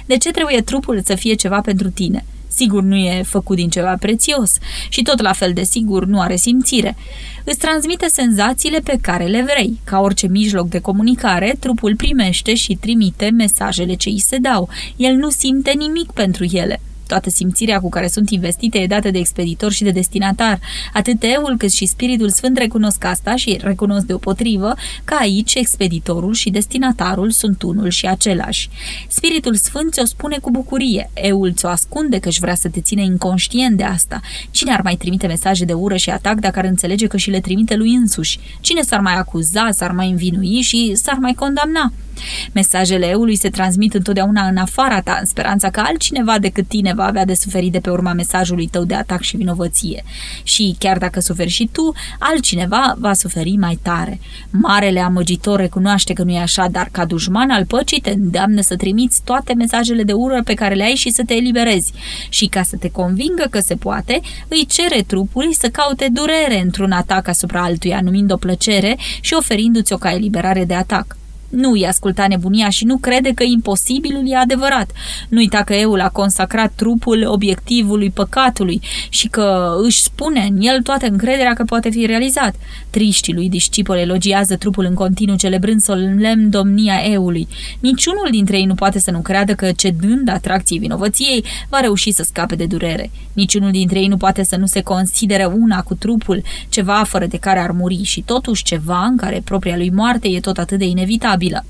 De ce trebuie trupul să fie ceva pentru tine? Sigur nu e făcut din ceva prețios și tot la fel de sigur nu are simțire. Îți transmite senzațiile pe care le vrei. Ca orice mijloc de comunicare, trupul primește și trimite mesajele ce îi se dau. El nu simte nimic pentru ele. Toată simțirea cu care sunt investite e dată de expeditor și de destinatar. Atât eul cât și Spiritul Sfânt recunosc asta și recunosc deopotrivă că aici expeditorul și destinatarul sunt unul și același. Spiritul Sfânt ți-o spune cu bucurie. Eul ți-o ascunde că își vrea să te ține inconștient de asta. Cine ar mai trimite mesaje de ură și atac dacă ar înțelege că și le trimite lui însuși? Cine s-ar mai acuza, s-ar mai învinui și s-ar mai condamna? Mesajele eului se transmit întotdeauna în afara ta, în speranța că altcineva decât tine va avea de suferit de pe urma mesajului tău de atac și vinovăție. Și chiar dacă suferi și tu, altcineva va suferi mai tare. Marele amăgitor recunoaște că nu e așa, dar ca dușman al păcii te îndeamnă să trimiți toate mesajele de ură pe care le ai și să te eliberezi. Și ca să te convingă că se poate, îi cere trupului să caute durere într-un atac asupra altuia, numind o plăcere și oferindu-ți-o ca eliberare de atac. Nu i asculta nebunia și nu crede că imposibilul e adevărat. Nu uita că eul a consacrat trupul obiectivului păcatului și că își spune în el toată încrederea că poate fi realizat. Triștii lui discipol elogiază trupul în continuu, celebrând solemn domnia eului. Niciunul dintre ei nu poate să nu creadă că, cedând atracției vinovăției, va reuși să scape de durere. Niciunul dintre ei nu poate să nu se considere una cu trupul, ceva fără de care ar muri și totuși ceva în care propria lui moarte e tot atât de inevitabil stabilă.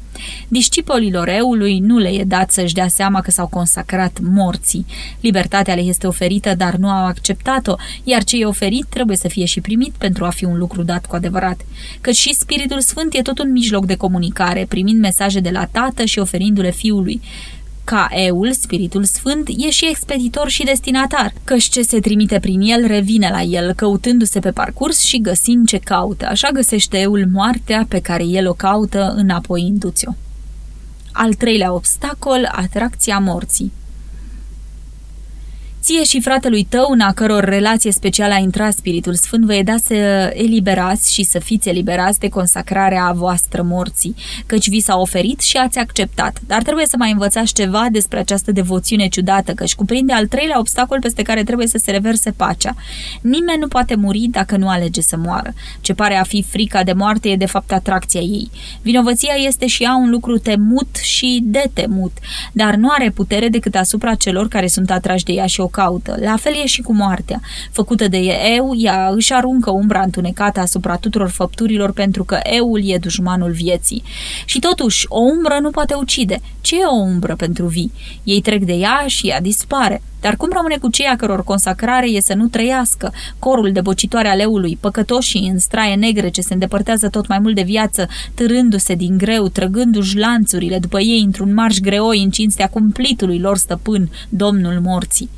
Discipolilor eului nu le e dat să-și dea seama că s-au consacrat morții. Libertatea le este oferită, dar nu au acceptat-o, iar ce e oferit trebuie să fie și primit pentru a fi un lucru dat cu adevărat. Căci și Spiritul Sfânt e tot un mijloc de comunicare, primind mesaje de la Tată și oferindu-le Fiului. Ca eul, Spiritul Sfânt, e și expeditor și destinatar, căci ce se trimite prin el revine la el, căutându-se pe parcurs și găsind ce caută. Așa găsește eul moartea pe care el o caută înapoi în o Al treilea obstacol, atracția morții. Ție și fratelui tău, în a căror relație specială a intrat Spiritul Sfânt, vă e dat să eliberați și să fiți eliberați de consacrarea voastră morții, căci vi s-a oferit și ați acceptat. Dar trebuie să mai învățați ceva despre această devoțiune ciudată, căci cuprinde al treilea obstacol peste care trebuie să se reverse pacea. Nimeni nu poate muri dacă nu alege să moară. Ce pare a fi frica de moarte e de fapt atracția ei. Vinovăția este și ea un lucru temut și de temut, dar nu are putere decât asupra celor care sunt atrași de ea și o caută. La fel e și cu moartea. Făcută de eu, ea își aruncă umbra întunecată asupra tuturor făpturilor pentru că eul e dușmanul vieții. Și totuși, o umbră nu poate ucide. Ce e o umbră pentru vii? Ei trec de ea și ea dispare. Dar cum rămâne cu cei a căror consacrare e să nu trăiască? Corul de bocitoare al leului, păcătoșii în straie negre ce se îndepărtează tot mai mult de viață, târându-se din greu, trăgându-și lanțurile după ei într-un marș greoi în cinstea cumplitului lor stăpân, domnul morții.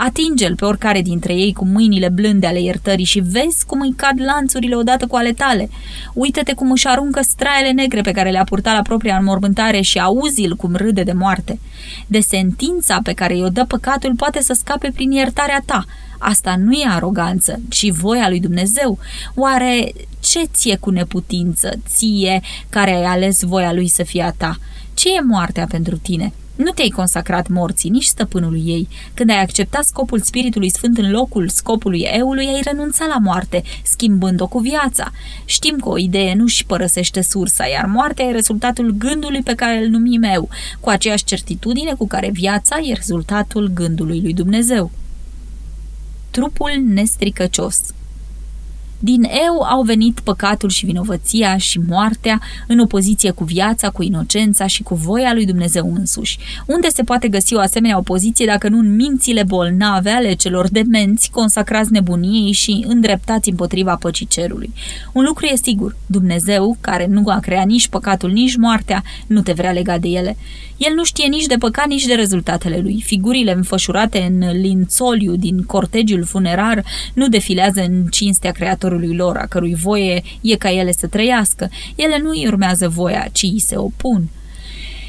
Atinge-l pe oricare dintre ei cu mâinile blânde ale iertării și vezi cum îi cad lanțurile odată cu ale tale. Uită-te cum își aruncă straiele negre pe care le-a purtat la propria înmormântare și auzi-l cum râde de moarte. De sentința pe care i-o dă păcatul poate să scape prin iertarea ta. Asta nu e aroganță, ci voia lui Dumnezeu. Oare ce ție cu neputință, ție care ai ales voia lui să fie a ta? Ce e moartea pentru tine? Nu te-ai consacrat morții, nici stăpânului ei. Când ai acceptat scopul Spiritului Sfânt în locul scopului eului, ai renunțat la moarte, schimbând-o cu viața. Știm că o idee nu-și părăsește sursa, iar moartea e rezultatul gândului pe care îl numim eu, cu aceeași certitudine cu care viața e rezultatul gândului lui Dumnezeu. Trupul nestricăcios din eu au venit păcatul și vinovăția și moartea în opoziție cu viața, cu inocența și cu voia lui Dumnezeu însuși. Unde se poate găsi o asemenea opoziție dacă nu în mințile bolnave ale celor demenți, consacrați nebuniei și îndreptați împotriva păcii cerului? Un lucru e sigur, Dumnezeu, care nu a creat nici păcatul, nici moartea, nu te vrea lega de ele. El nu știe nici de păcat, nici de rezultatele lui. Figurile înfășurate în lințoliu din cortegiul funerar nu defilează în cinstea creatorului lor, a cărui voie e ca ele să trăiască. Ele nu îi urmează voia, ci îi se opun.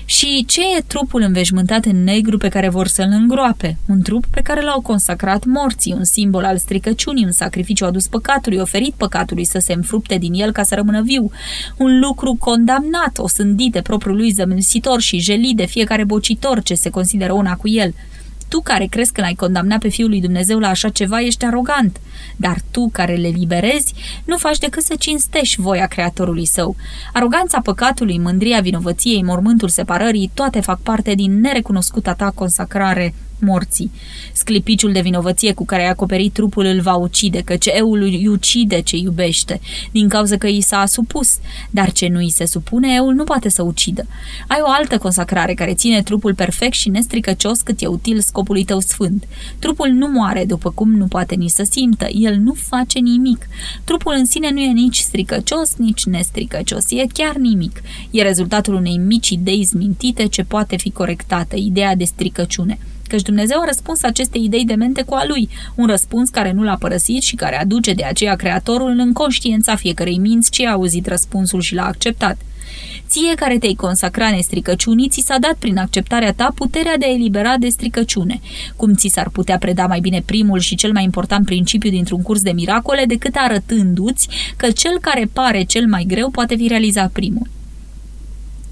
Și ce e trupul înveșmântat în negru pe care vor să-l îngroape? Un trup pe care l-au consacrat morții, un simbol al stricăciunii, un sacrificiu adus păcatului, oferit păcatului să se înfrupte din el ca să rămână viu, un lucru condamnat, osândit de propriul lui zămânsitor și jelit de fiecare bocitor ce se consideră una cu el – tu care crezi că l-ai condamnat pe Fiul lui Dumnezeu la așa ceva, ești arogant. Dar tu care le liberezi, nu faci decât să cinstești voia Creatorului său. Aroganța păcatului, mândria vinovăției, mormântul separării, toate fac parte din nerecunoscuta ta consacrare morții. Sclipiciul de vinovăție cu care ai acoperit trupul îl va ucide, căci eul îi ucide ce iubește, din cauza că i s-a supus, dar ce nu îi se supune, eul nu poate să ucidă. Ai o altă consacrare care ține trupul perfect și nestricăcios cât e util scopului tău sfânt. Trupul nu moare după cum nu poate nici să simtă, el nu face nimic. Trupul în sine nu e nici stricăcios, nici nestricăcios, e chiar nimic. E rezultatul unei mici idei zmintite ce poate fi corectată, ideea de stricăciune căci Dumnezeu a răspuns acestei idei de mente cu a lui, un răspuns care nu l-a părăsit și care aduce de aceea creatorul în conștiința fiecărei minți ce a auzit răspunsul și l-a acceptat. Ție care te-ai consacra nestricăciunii, ți s-a dat prin acceptarea ta puterea de a elibera de stricăciune. Cum ți s-ar putea preda mai bine primul și cel mai important principiu dintr-un curs de miracole decât arătându-ți că cel care pare cel mai greu poate fi realizat primul.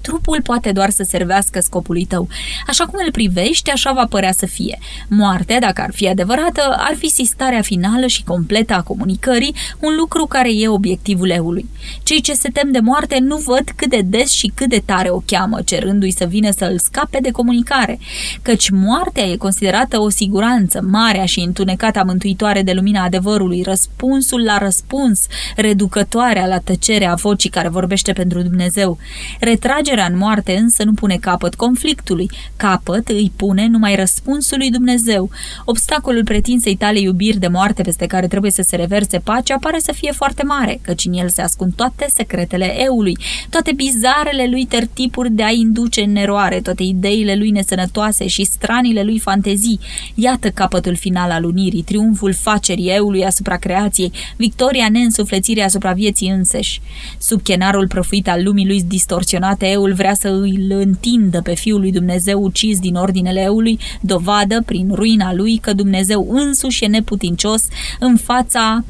Trupul poate doar să servească scopului tău. Așa cum îl privești, așa va părea să fie. Moartea, dacă ar fi adevărată, ar fi sistarea finală și completă a comunicării, un lucru care e obiectivul eului. Cei ce se tem de moarte nu văd cât de des și cât de tare o cheamă, cerându-i să vină să îl scape de comunicare, căci moartea e considerată o siguranță, marea și întunecata mântuitoare de lumina adevărului, răspunsul la răspuns, reducătoarea la tăcerea vocii care vorbește pentru Dumnezeu. Retragerea Trecerea în moarte însă nu pune capăt conflictului. Capăt îi pune numai răspunsul lui Dumnezeu. Obstacolul pretinsei tale iubiri de moarte peste care trebuie să se reverse pacea pare să fie foarte mare, căci în el se ascund toate secretele eului, toate bizarele lui tertipuri de a induce în neroare, toate ideile lui nesănătoase și stranile lui fantezii. Iată capătul final al unirii, triumful facerii eului asupra creației, victoria neînsuflețirii asupra vieții înseși. Sub chenarul prăfuit al lumii lui distorsionate, eul vrea să îl întindă pe Fiul lui Dumnezeu ucis din ordinele eului, dovadă prin ruina lui că Dumnezeu însuși e neputincios în fața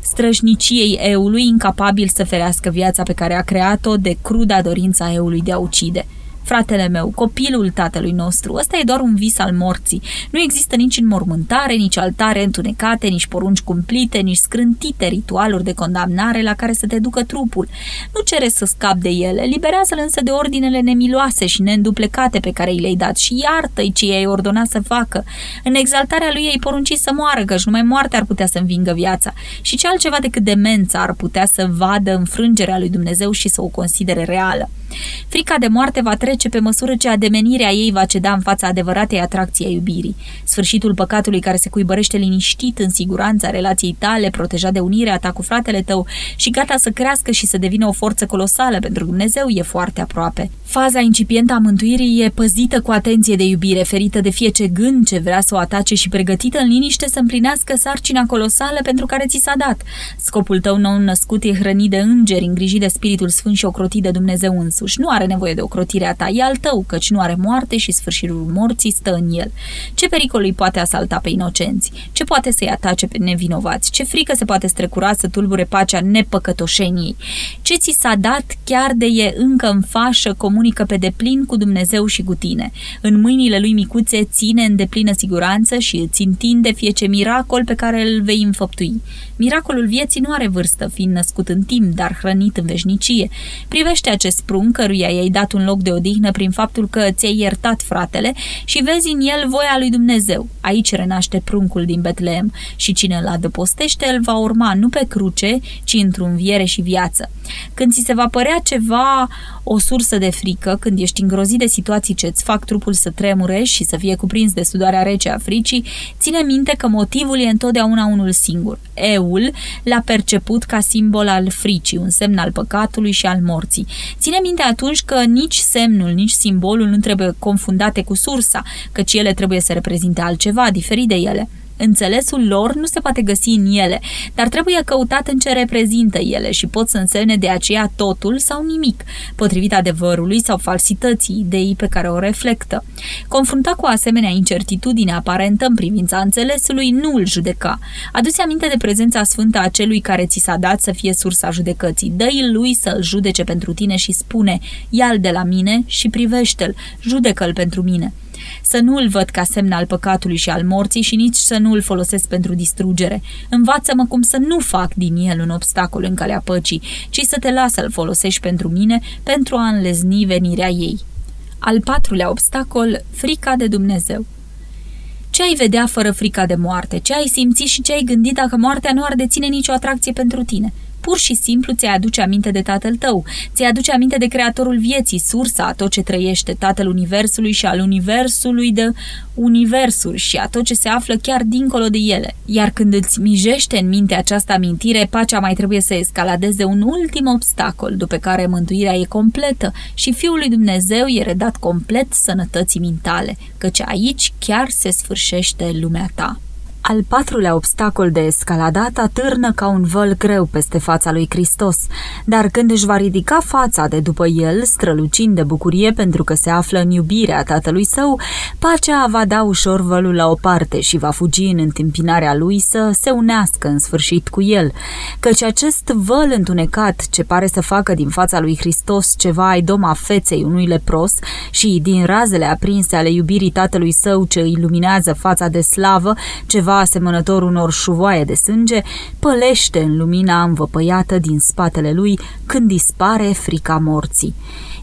străjniciei eului, incapabil să ferească viața pe care a creat-o de cruda dorința eului de a ucide. Fratele meu, copilul tatălui nostru, ăsta e doar un vis al morții. Nu există nici înmormântare, nici altare întunecate, nici porunci cumplite, nici scrântite ritualuri de condamnare la care să te ducă trupul. Nu cere să scapi de ele, liberează-l însă de ordinele nemiloase și neînduplecate pe care i le-ai dat și iartă-i ce i-ai ordonat să facă. În exaltarea lui ei porunci să moară, căci numai moartea ar putea să învingă viața. Și ce altceva decât demența ar putea să vadă înfrângerea lui Dumnezeu și să o considere reală. Frica de moarte va trece pe măsură ce ademenirea ei va ceda în fața adevăratei atracții a iubirii. Sfârșitul păcatului care se cuibărește liniștit în siguranța relației tale, protejat de unirea ta cu fratele tău și gata să crească și să devină o forță colosală pentru Dumnezeu e foarte aproape. Faza incipientă a mântuirii e păzită cu atenție de iubire, ferită de fie ce gând ce vrea să o atace și pregătită în liniște să împlinească sarcina colosală pentru care ți s-a dat. Scopul tău nou născut e hrănit de îngeri, îngrijit de Spiritul Sfânt și ocrotit de Dumnezeu însuși. Nu are nevoie de ocrotirea ta, e al tău, căci nu are moarte și sfârșitul morții stă în el. Ce pericol îi poate asalta pe inocenți? Ce poate să-i atace pe nevinovați? Ce frică se poate strecura să tulbure pacea nepăcătoșeniei? Ce ți s-a dat chiar de e încă în fașă comun comunică pe deplin cu Dumnezeu și cu tine. În mâinile lui micuțe ține în deplină siguranță și îți întinde fie ce miracol pe care îl vei înfăptui. Miracolul vieții nu are vârstă, fiind născut în timp, dar hrănit în veșnicie. Privește acest prunc căruia i-ai dat un loc de odihnă prin faptul că ți-ai iertat fratele și vezi în el voia lui Dumnezeu. Aici renaște pruncul din Betleem și cine îl adăpostește îl va urma nu pe cruce, ci într-un viere și viață. Când ți se va părea ceva o sursă de frică, când ești îngrozit de situații ce îți fac trupul să tremure și să fie cuprins de sudoarea rece a fricii, ține minte că motivul e întotdeauna unul singur. Eul l-a perceput ca simbol al fricii, un semn al păcatului și al morții. Ține minte atunci că nici semnul, nici simbolul nu trebuie confundate cu sursa, căci ele trebuie să reprezinte altceva diferit de ele. Înțelesul lor nu se poate găsi în ele, dar trebuie căutat în ce reprezintă ele și pot să însemne de aceea totul sau nimic, potrivit adevărului sau falsității ideii pe care o reflectă. Confruntat cu asemenea incertitudine aparentă în privința înțelesului, nu îl judeca. Aduți aminte de prezența sfântă a celui care ți s-a dat să fie sursa judecății. Dă-i lui să-l judece pentru tine și spune, ia-l de la mine și privește-l, judecă-l pentru mine să nu îl văd ca semn al păcatului și al morții și nici să nu îl folosesc pentru distrugere. Învață-mă cum să nu fac din el un obstacol în calea păcii, ci să te las să-l folosești pentru mine, pentru a înlezni venirea ei. Al patrulea obstacol, frica de Dumnezeu. Ce ai vedea fără frica de moarte? Ce ai simți și ce ai gândit dacă moartea nu ar deține nicio atracție pentru tine? Pur și simplu ți aduce aminte de tatăl tău, ți aduce aminte de creatorul vieții, sursa a tot ce trăiește, tatăl universului și al universului de universuri și a tot ce se află chiar dincolo de ele. Iar când îți mijește în minte această amintire, pacea mai trebuie să escaladeze un ultim obstacol, după care mântuirea e completă și Fiul lui Dumnezeu e redat complet sănătății mintale, căci aici chiar se sfârșește lumea ta. Al patrulea obstacol de escaladat atârnă ca un văl greu peste fața lui Hristos, dar când își va ridica fața de după el, strălucind de bucurie pentru că se află în iubirea tatălui său, pacea va da ușor vălul la o parte și va fugi în întâmpinarea lui să se unească în sfârșit cu el, căci acest văl întunecat ce pare să facă din fața lui Hristos ceva ai doma feței unui lepros și din razele aprinse ale iubirii tatălui său ce îi luminează fața de slavă, ceva asemănător unor șuvoaie de sânge, pălește în lumina învăpăiată din spatele lui când dispare frica morții.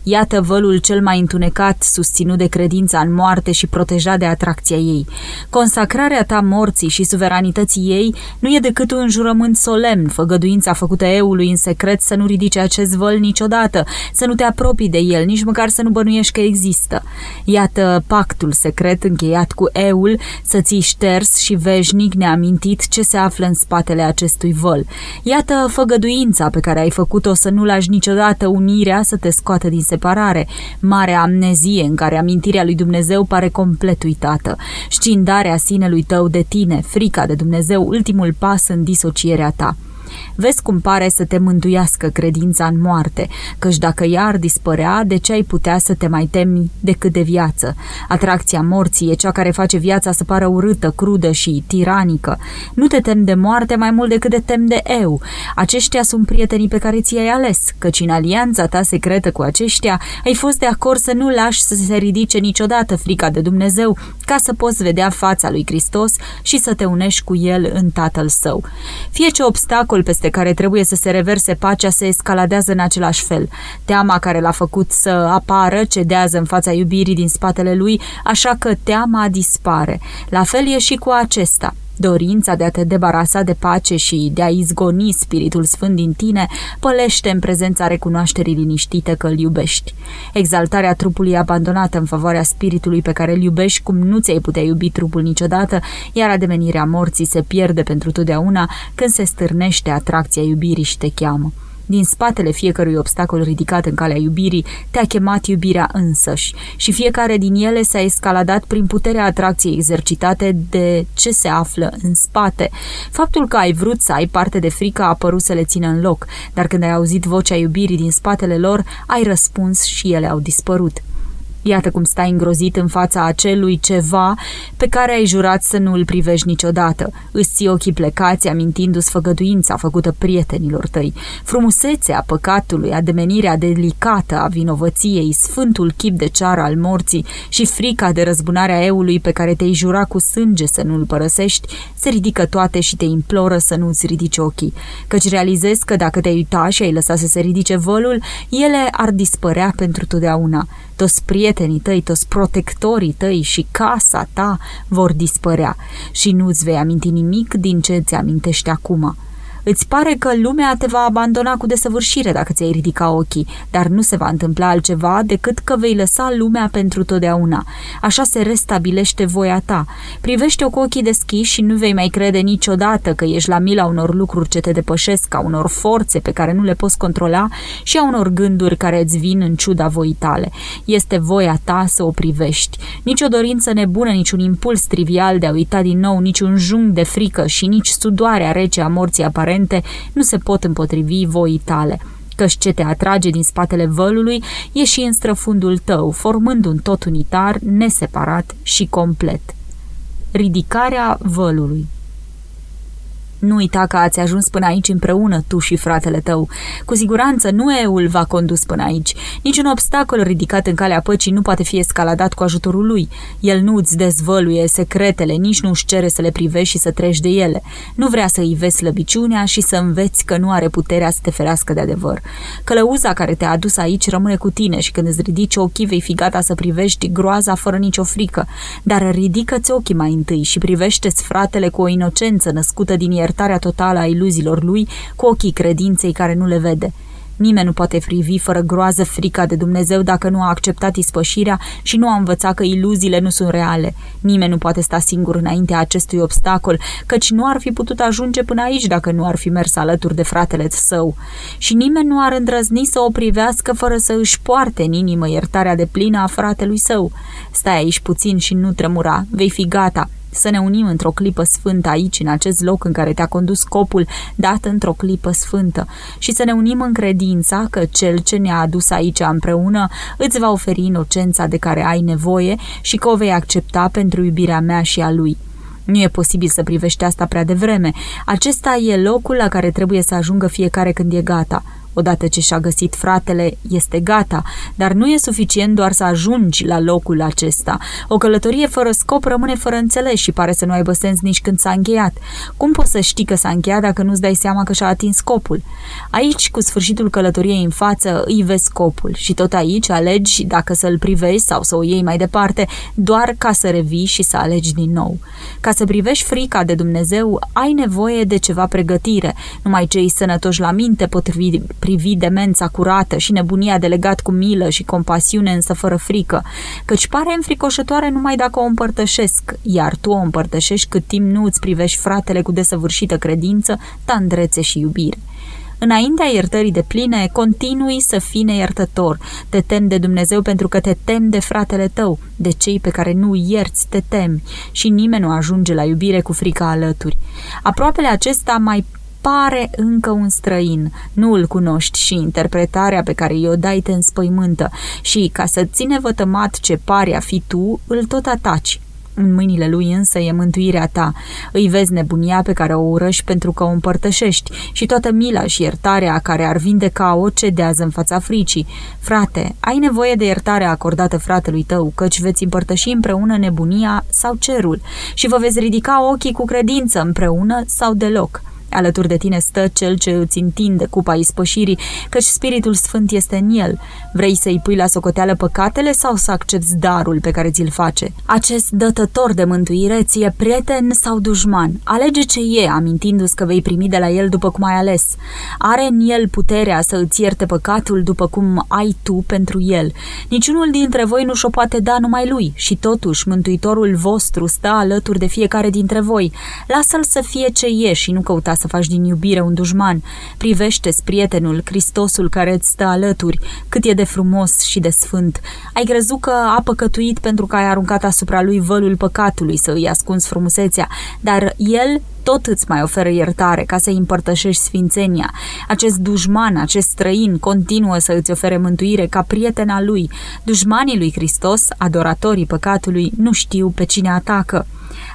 Iată vălul cel mai întunecat, susținut de credința în moarte și protejat de atracția ei. Consacrarea ta morții și suveranității ei nu e decât un jurământ solemn, făgăduința făcută eului în secret să nu ridice acest văl niciodată, să nu te apropii de el, nici măcar să nu bănuiești că există. Iată pactul secret încheiat cu eul să ții șters și veșnic neamintit ce se află în spatele acestui văl. Iată făgăduința pe care ai făcut-o să nu lași niciodată unirea să te scoată din separare, marea amnezie în care amintirea lui Dumnezeu pare complet uitată, scindarea sinelui tău de tine, frica de Dumnezeu, ultimul pas în disocierea ta. Vezi cum pare să te mântuiască credința în moarte, căci dacă ea ar dispărea, de ce ai putea să te mai temi decât de viață? Atracția morții e cea care face viața să pară urâtă, crudă și tiranică. Nu te tem de moarte mai mult decât de tem de eu. Aceștia sunt prietenii pe care ți-ai ales, căci în alianța ta secretă cu aceștia ai fost de acord să nu lași să se ridice niciodată frica de Dumnezeu, ca să poți vedea fața lui Hristos și să te unești cu el în Tatăl Său. Fie ce obstacol peste care trebuie să se reverse pacea se escaladează în același fel. Teama care l-a făcut să apară cedează în fața iubirii din spatele lui, așa că teama dispare. La fel e și cu acesta. Dorința de a te debarasa de pace și de a izgoni Spiritul Sfânt din tine pălește în prezența recunoașterii liniștite că îl iubești. Exaltarea trupului abandonată în favoarea Spiritului pe care îl iubești cum nu ți-ai putea iubi trupul niciodată, iar ademenirea morții se pierde pentru totdeauna când se stârnește atracția iubirii și te cheamă. Din spatele fiecărui obstacol ridicat în calea iubirii, te-a chemat iubirea însăși și fiecare din ele s-a escaladat prin puterea atracției exercitate de ce se află în spate. Faptul că ai vrut să ai parte de frică a apărut să le țină în loc, dar când ai auzit vocea iubirii din spatele lor, ai răspuns și ele au dispărut. Iată cum stai îngrozit în fața acelui ceva pe care ai jurat să nu îl privești niciodată. Îți ții ochii plecați amintindu-ți făgăduința făcută prietenilor tăi, frumusețea păcatului, ademenirea delicată a vinovăției, sfântul chip de ceară al morții și frica de răzbunarea eului pe care te-ai jura cu sânge să nu îl părăsești, se ridică toate și te imploră să nu-ți ridici ochii, căci realizezi că dacă te-ai uita și ai lăsat să se ridice vălul, ele ar dispărea pentru totdeauna. Toți prietenii tăi, toți protectorii tăi și casa ta vor dispărea și nu-ți vei aminti nimic din ce îți amintești acum. Îți pare că lumea te va abandona cu desăvârșire dacă ți-ai ridica ochii, dar nu se va întâmpla altceva decât că vei lăsa lumea pentru totdeauna. Așa se restabilește voia ta. Privește-o cu ochii deschiși și nu vei mai crede niciodată că ești la mila unor lucruri ce te depășesc, a unor forțe pe care nu le poți controla și a unor gânduri care îți vin în ciuda voii tale. Este voia ta să o privești. Nici o dorință nebună, niciun impuls trivial de a uita din nou, niciun jung de frică și nici sudoarea rece a morții aparente nu se pot împotrivi voii tale căci ce te atrage din spatele vălului e și în străfundul tău, formând un tot unitar, neseparat și complet. Ridicarea vălului nu uita că ați ajuns până aici împreună, tu și fratele tău. Cu siguranță nu eul v-a condus până aici. Niciun obstacol ridicat în calea păcii nu poate fi escaladat cu ajutorul lui. El nu îți dezvăluie secretele, nici nu își cere să le privești și să treci de ele. Nu vrea să îi vezi slăbiciunea și să înveți că nu are puterea să te ferească de adevăr. Călăuza care te-a adus aici rămâne cu tine și când îți ridici ochii vei fi gata să privești groaza fără nicio frică. Dar ridică-ți ochii mai întâi și privește-ți fratele cu o inocență născută din iert iertarea totală a iluziilor lui cu ochii credinței care nu le vede. Nimeni nu poate privi fără groază frica de Dumnezeu dacă nu a acceptat ispășirea și nu a învățat că iluziile nu sunt reale. Nimeni nu poate sta singur înaintea acestui obstacol, căci nu ar fi putut ajunge până aici dacă nu ar fi mers alături de fratele său. Și nimeni nu ar îndrăzni să o privească fără să își poarte în inimă iertarea de plină a fratelui său. Stai aici puțin și nu tremura, vei fi gata să ne unim într-o clipă sfântă aici, în acest loc în care te-a condus scopul dat într-o clipă sfântă și să ne unim în credința că Cel ce ne-a adus aici împreună îți va oferi inocența de care ai nevoie și că o vei accepta pentru iubirea mea și a Lui. Nu e posibil să privești asta prea devreme. Acesta e locul la care trebuie să ajungă fiecare când e gata. Odată ce și-a găsit fratele, este gata, dar nu e suficient doar să ajungi la locul acesta. O călătorie fără scop rămâne fără înțeles și pare să nu aibă sens nici când s-a încheiat. Cum poți să știi că s-a încheiat dacă nu-ți dai seama că și-a atins scopul? Aici, cu sfârșitul călătoriei în față, îi vezi scopul și tot aici alegi dacă să-l privești sau să o iei mai departe, doar ca să revii și să alegi din nou. Ca să privești frica de Dumnezeu, ai nevoie de ceva pregătire. Numai cei sănătoși la minte pot privi demența curată și nebunia de legat cu milă și compasiune însă fără frică, căci pare înfricoșătoare numai dacă o împărtășesc, iar tu o împărtășești cât timp nu îți privești fratele cu desăvârșită credință, tandrețe și iubire. Înaintea iertării de pline, continui să fii neiertător. Te temi de Dumnezeu pentru că te temi de fratele tău, de cei pe care nu ierți te temi și nimeni nu ajunge la iubire cu frica alături. Aproapele acesta mai pare încă un străin, nu îl cunoști și interpretarea pe care i-o dai te înspăimântă și, ca să ține vătămat ce pare a fi tu, îl tot ataci. În mâinile lui însă e mântuirea ta. Îi vezi nebunia pe care o urăști pentru că o împărtășești și toată mila și iertarea care ar vindeca o cedează în fața fricii. Frate, ai nevoie de iertare acordată fratelui tău, căci veți împărtăși împreună nebunia sau cerul și vă veți ridica ochii cu credință împreună sau deloc. Alături de tine stă cel ce îți întinde cupa ispășirii, căci Spiritul Sfânt este în el. Vrei să-i pui la socoteală păcatele sau să accepti darul pe care ți-l face? Acest dătător de mântuire ție prieten sau dușman? Alege ce e, amintindu-ți că vei primi de la el după cum ai ales. Are în el puterea să îți ierte păcatul după cum ai tu pentru el. Niciunul dintre voi nu și-o poate da numai lui și totuși Mântuitorul vostru stă alături de fiecare dintre voi. Lasă-l să fie ce e și nu căuta să faci din iubire un dușman. Privește-ți prietenul, Hristosul care îți stă alături, cât e de frumos și de sfânt. Ai crezut că a păcătuit pentru că ai aruncat asupra lui vălul păcatului să îi ascunzi frumusețea, dar el tot îți mai oferă iertare ca să-i împărtășești sfințenia. Acest dușman, acest străin, continuă să îți ofere mântuire ca prietena lui. Dușmanii lui Hristos, adoratorii păcatului, nu știu pe cine atacă.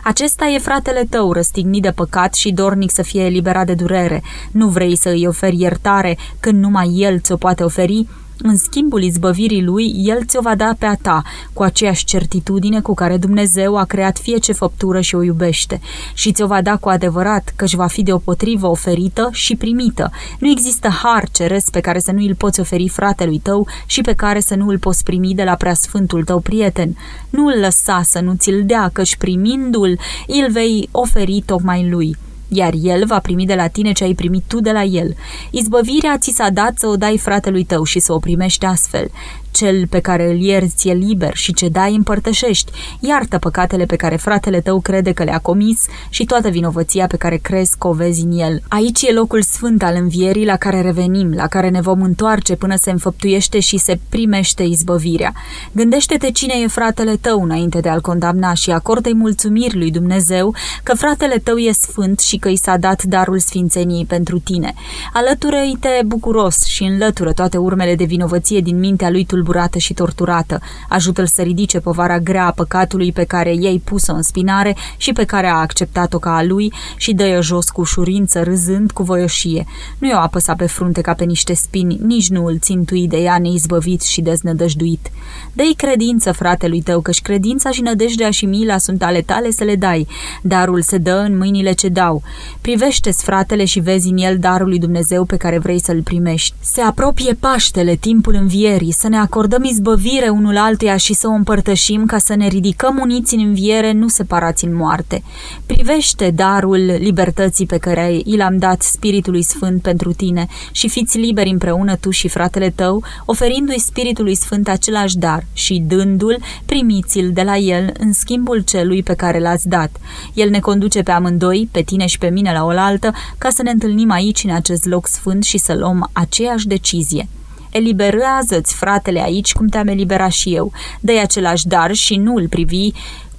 Acesta e fratele tău, răstignit de păcat și dornic să fie eliberat de durere. Nu vrei să îi oferi iertare când numai el ți-o poate oferi? În schimbul izbăvirii lui, el ți-o va da pe a ta, cu aceeași certitudine cu care Dumnezeu a creat fie ce făptură și o iubește. Și ți-o va da cu adevărat, căci va fi deopotrivă oferită și primită. Nu există har ceresc pe care să nu îl poți oferi fratelui tău și pe care să nu îl poți primi de la preasfântul tău prieten. Nu îl lăsa să nu ți-l dea, căci primindu-l, îl vei oferi tocmai lui. Iar el va primi de la tine ce ai primit tu de la el. Izbăvirea ți s-a dat să o dai fratelui tău și să o primești astfel. Cel pe care îl ierți e liber și ce dai împărtășești. Iartă păcatele pe care fratele tău crede că le-a comis și toată vinovăția pe care crezi că o vezi în el. Aici e locul sfânt al învierii la care revenim, la care ne vom întoarce până se înfăptuiește și se primește izbăvirea. Gândește-te cine e fratele tău înainte de a-l condamna și acordă-i mulțumiri lui Dumnezeu că fratele tău e sfânt și că i s-a dat darul sfințeniei pentru tine. Alătură-i-te bucuros și înlătură toate urmele de vinovăție din mintea lui tulburată și torturată. Ajută-l să ridice povara grea a păcatului pe care i-ai pus-o în spinare și pe care a acceptat-o ca a lui și dă-i jos cu ușurință, râzând cu voioșie. Nu i-o apăsa pe frunte ca pe niște spini, nici nu îl țintui de ea neizbăvit și deznădăjduit. Dă-i credință fratelui tău, căci credința și nădejdea și mila sunt ale tale să le dai. Darul se dă în mâinile ce dau. Privește-ți fratele și vezi în el darul lui Dumnezeu pe care vrei să-l primești. Se apropie Paștele, timpul învierii, să ne acordăm izbăvire unul altuia și să o împărtășim ca să ne ridicăm uniți în înviere, nu separați în moarte. Privește darul libertății pe care i l-am dat Spiritului Sfânt pentru tine și fiți liberi împreună tu și fratele tău, oferindu-i Spiritului Sfânt același dar și dându-l, primiți-l de la el în schimbul celui pe care l-ați dat. El ne conduce pe amândoi, pe tine și pe mine la oaltă, ca să ne întâlnim aici în acest loc sfânt și să luăm aceeași decizie. Eliberează-ți fratele aici cum te-am eliberat și eu. dă același dar și nu îl privi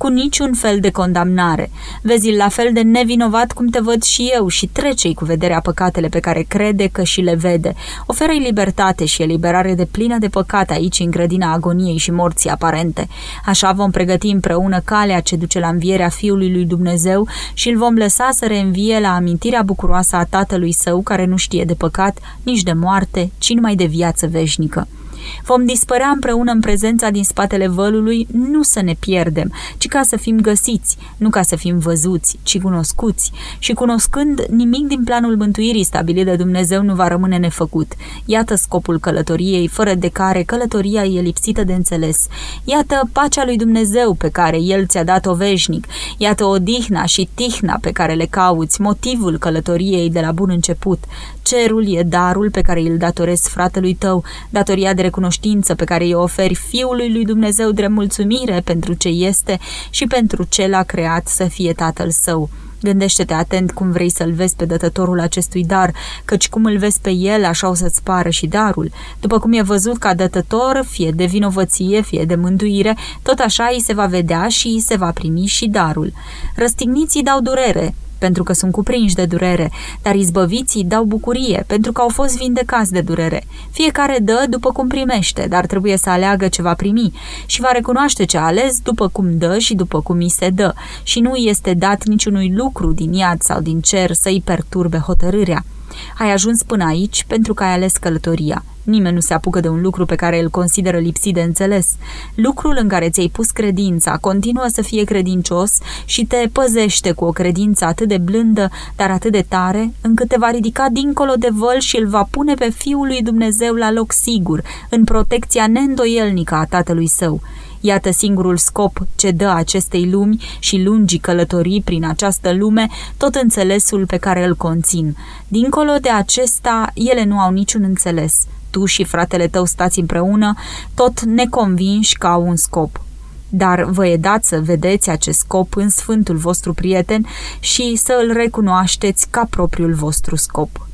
cu niciun fel de condamnare. Vezi-l la fel de nevinovat cum te văd și eu și trece-i cu vederea păcatele pe care crede că și le vede. Oferă-i libertate și eliberare de plină de păcate aici în grădina agoniei și morții aparente. Așa vom pregăti împreună calea ce duce la învierea Fiului lui Dumnezeu și îl vom lăsa să reînvie la amintirea bucuroasă a Tatălui Său care nu știe de păcat, nici de moarte, ci numai de viață veșnică. Vom dispărea împreună în prezența din spatele vălului, nu să ne pierdem, ci ca să fim găsiți, nu ca să fim văzuți, ci cunoscuți. Și cunoscând, nimic din planul mântuirii stabilit de Dumnezeu nu va rămâne nefăcut. Iată scopul călătoriei, fără de care călătoria e lipsită de înțeles. Iată pacea lui Dumnezeu pe care El ți-a dat-o veșnic. Iată odihna și tihna pe care le cauți, motivul călătoriei de la bun început. Cerul e darul pe care îl datorezi fratelui tău, datoria de recunoștință pe care îi oferi Fiului lui Dumnezeu drept mulțumire pentru ce este și pentru ce l-a creat să fie Tatăl său. Gândește-te atent cum vrei să-l vezi pe dătătorul acestui dar, căci cum îl vezi pe el, așa o să-ți pară și darul. După cum e văzut ca dătător, fie de vinovăție, fie de mântuire, tot așa îi se va vedea și îi se va primi și darul. Răstigniții dau durere, pentru că sunt cuprinși de durere, dar izbăviții dau bucurie, pentru că au fost vindecați de durere. Fiecare dă după cum primește, dar trebuie să aleagă ce va primi și va recunoaște ce a ales după cum dă și după cum îi se dă și nu este dat niciunui lucru din iad sau din cer să-i perturbe hotărârea. Ai ajuns până aici pentru că ai ales călătoria. Nimeni nu se apucă de un lucru pe care îl consideră lipsit de înțeles. Lucrul în care ți-ai pus credința continuă să fie credincios și te păzește cu o credință atât de blândă, dar atât de tare, încât te va ridica dincolo de văl și îl va pune pe Fiul lui Dumnezeu la loc sigur, în protecția neîndoielnică a Tatălui Său. Iată singurul scop ce dă acestei lumi și lungi călătorii prin această lume tot înțelesul pe care îl conțin. Dincolo de acesta, ele nu au niciun înțeles. Tu și fratele tău stați împreună, tot neconvinși că au un scop. Dar vă e dat să vedeți acest scop în sfântul vostru prieten și să îl recunoașteți ca propriul vostru scop.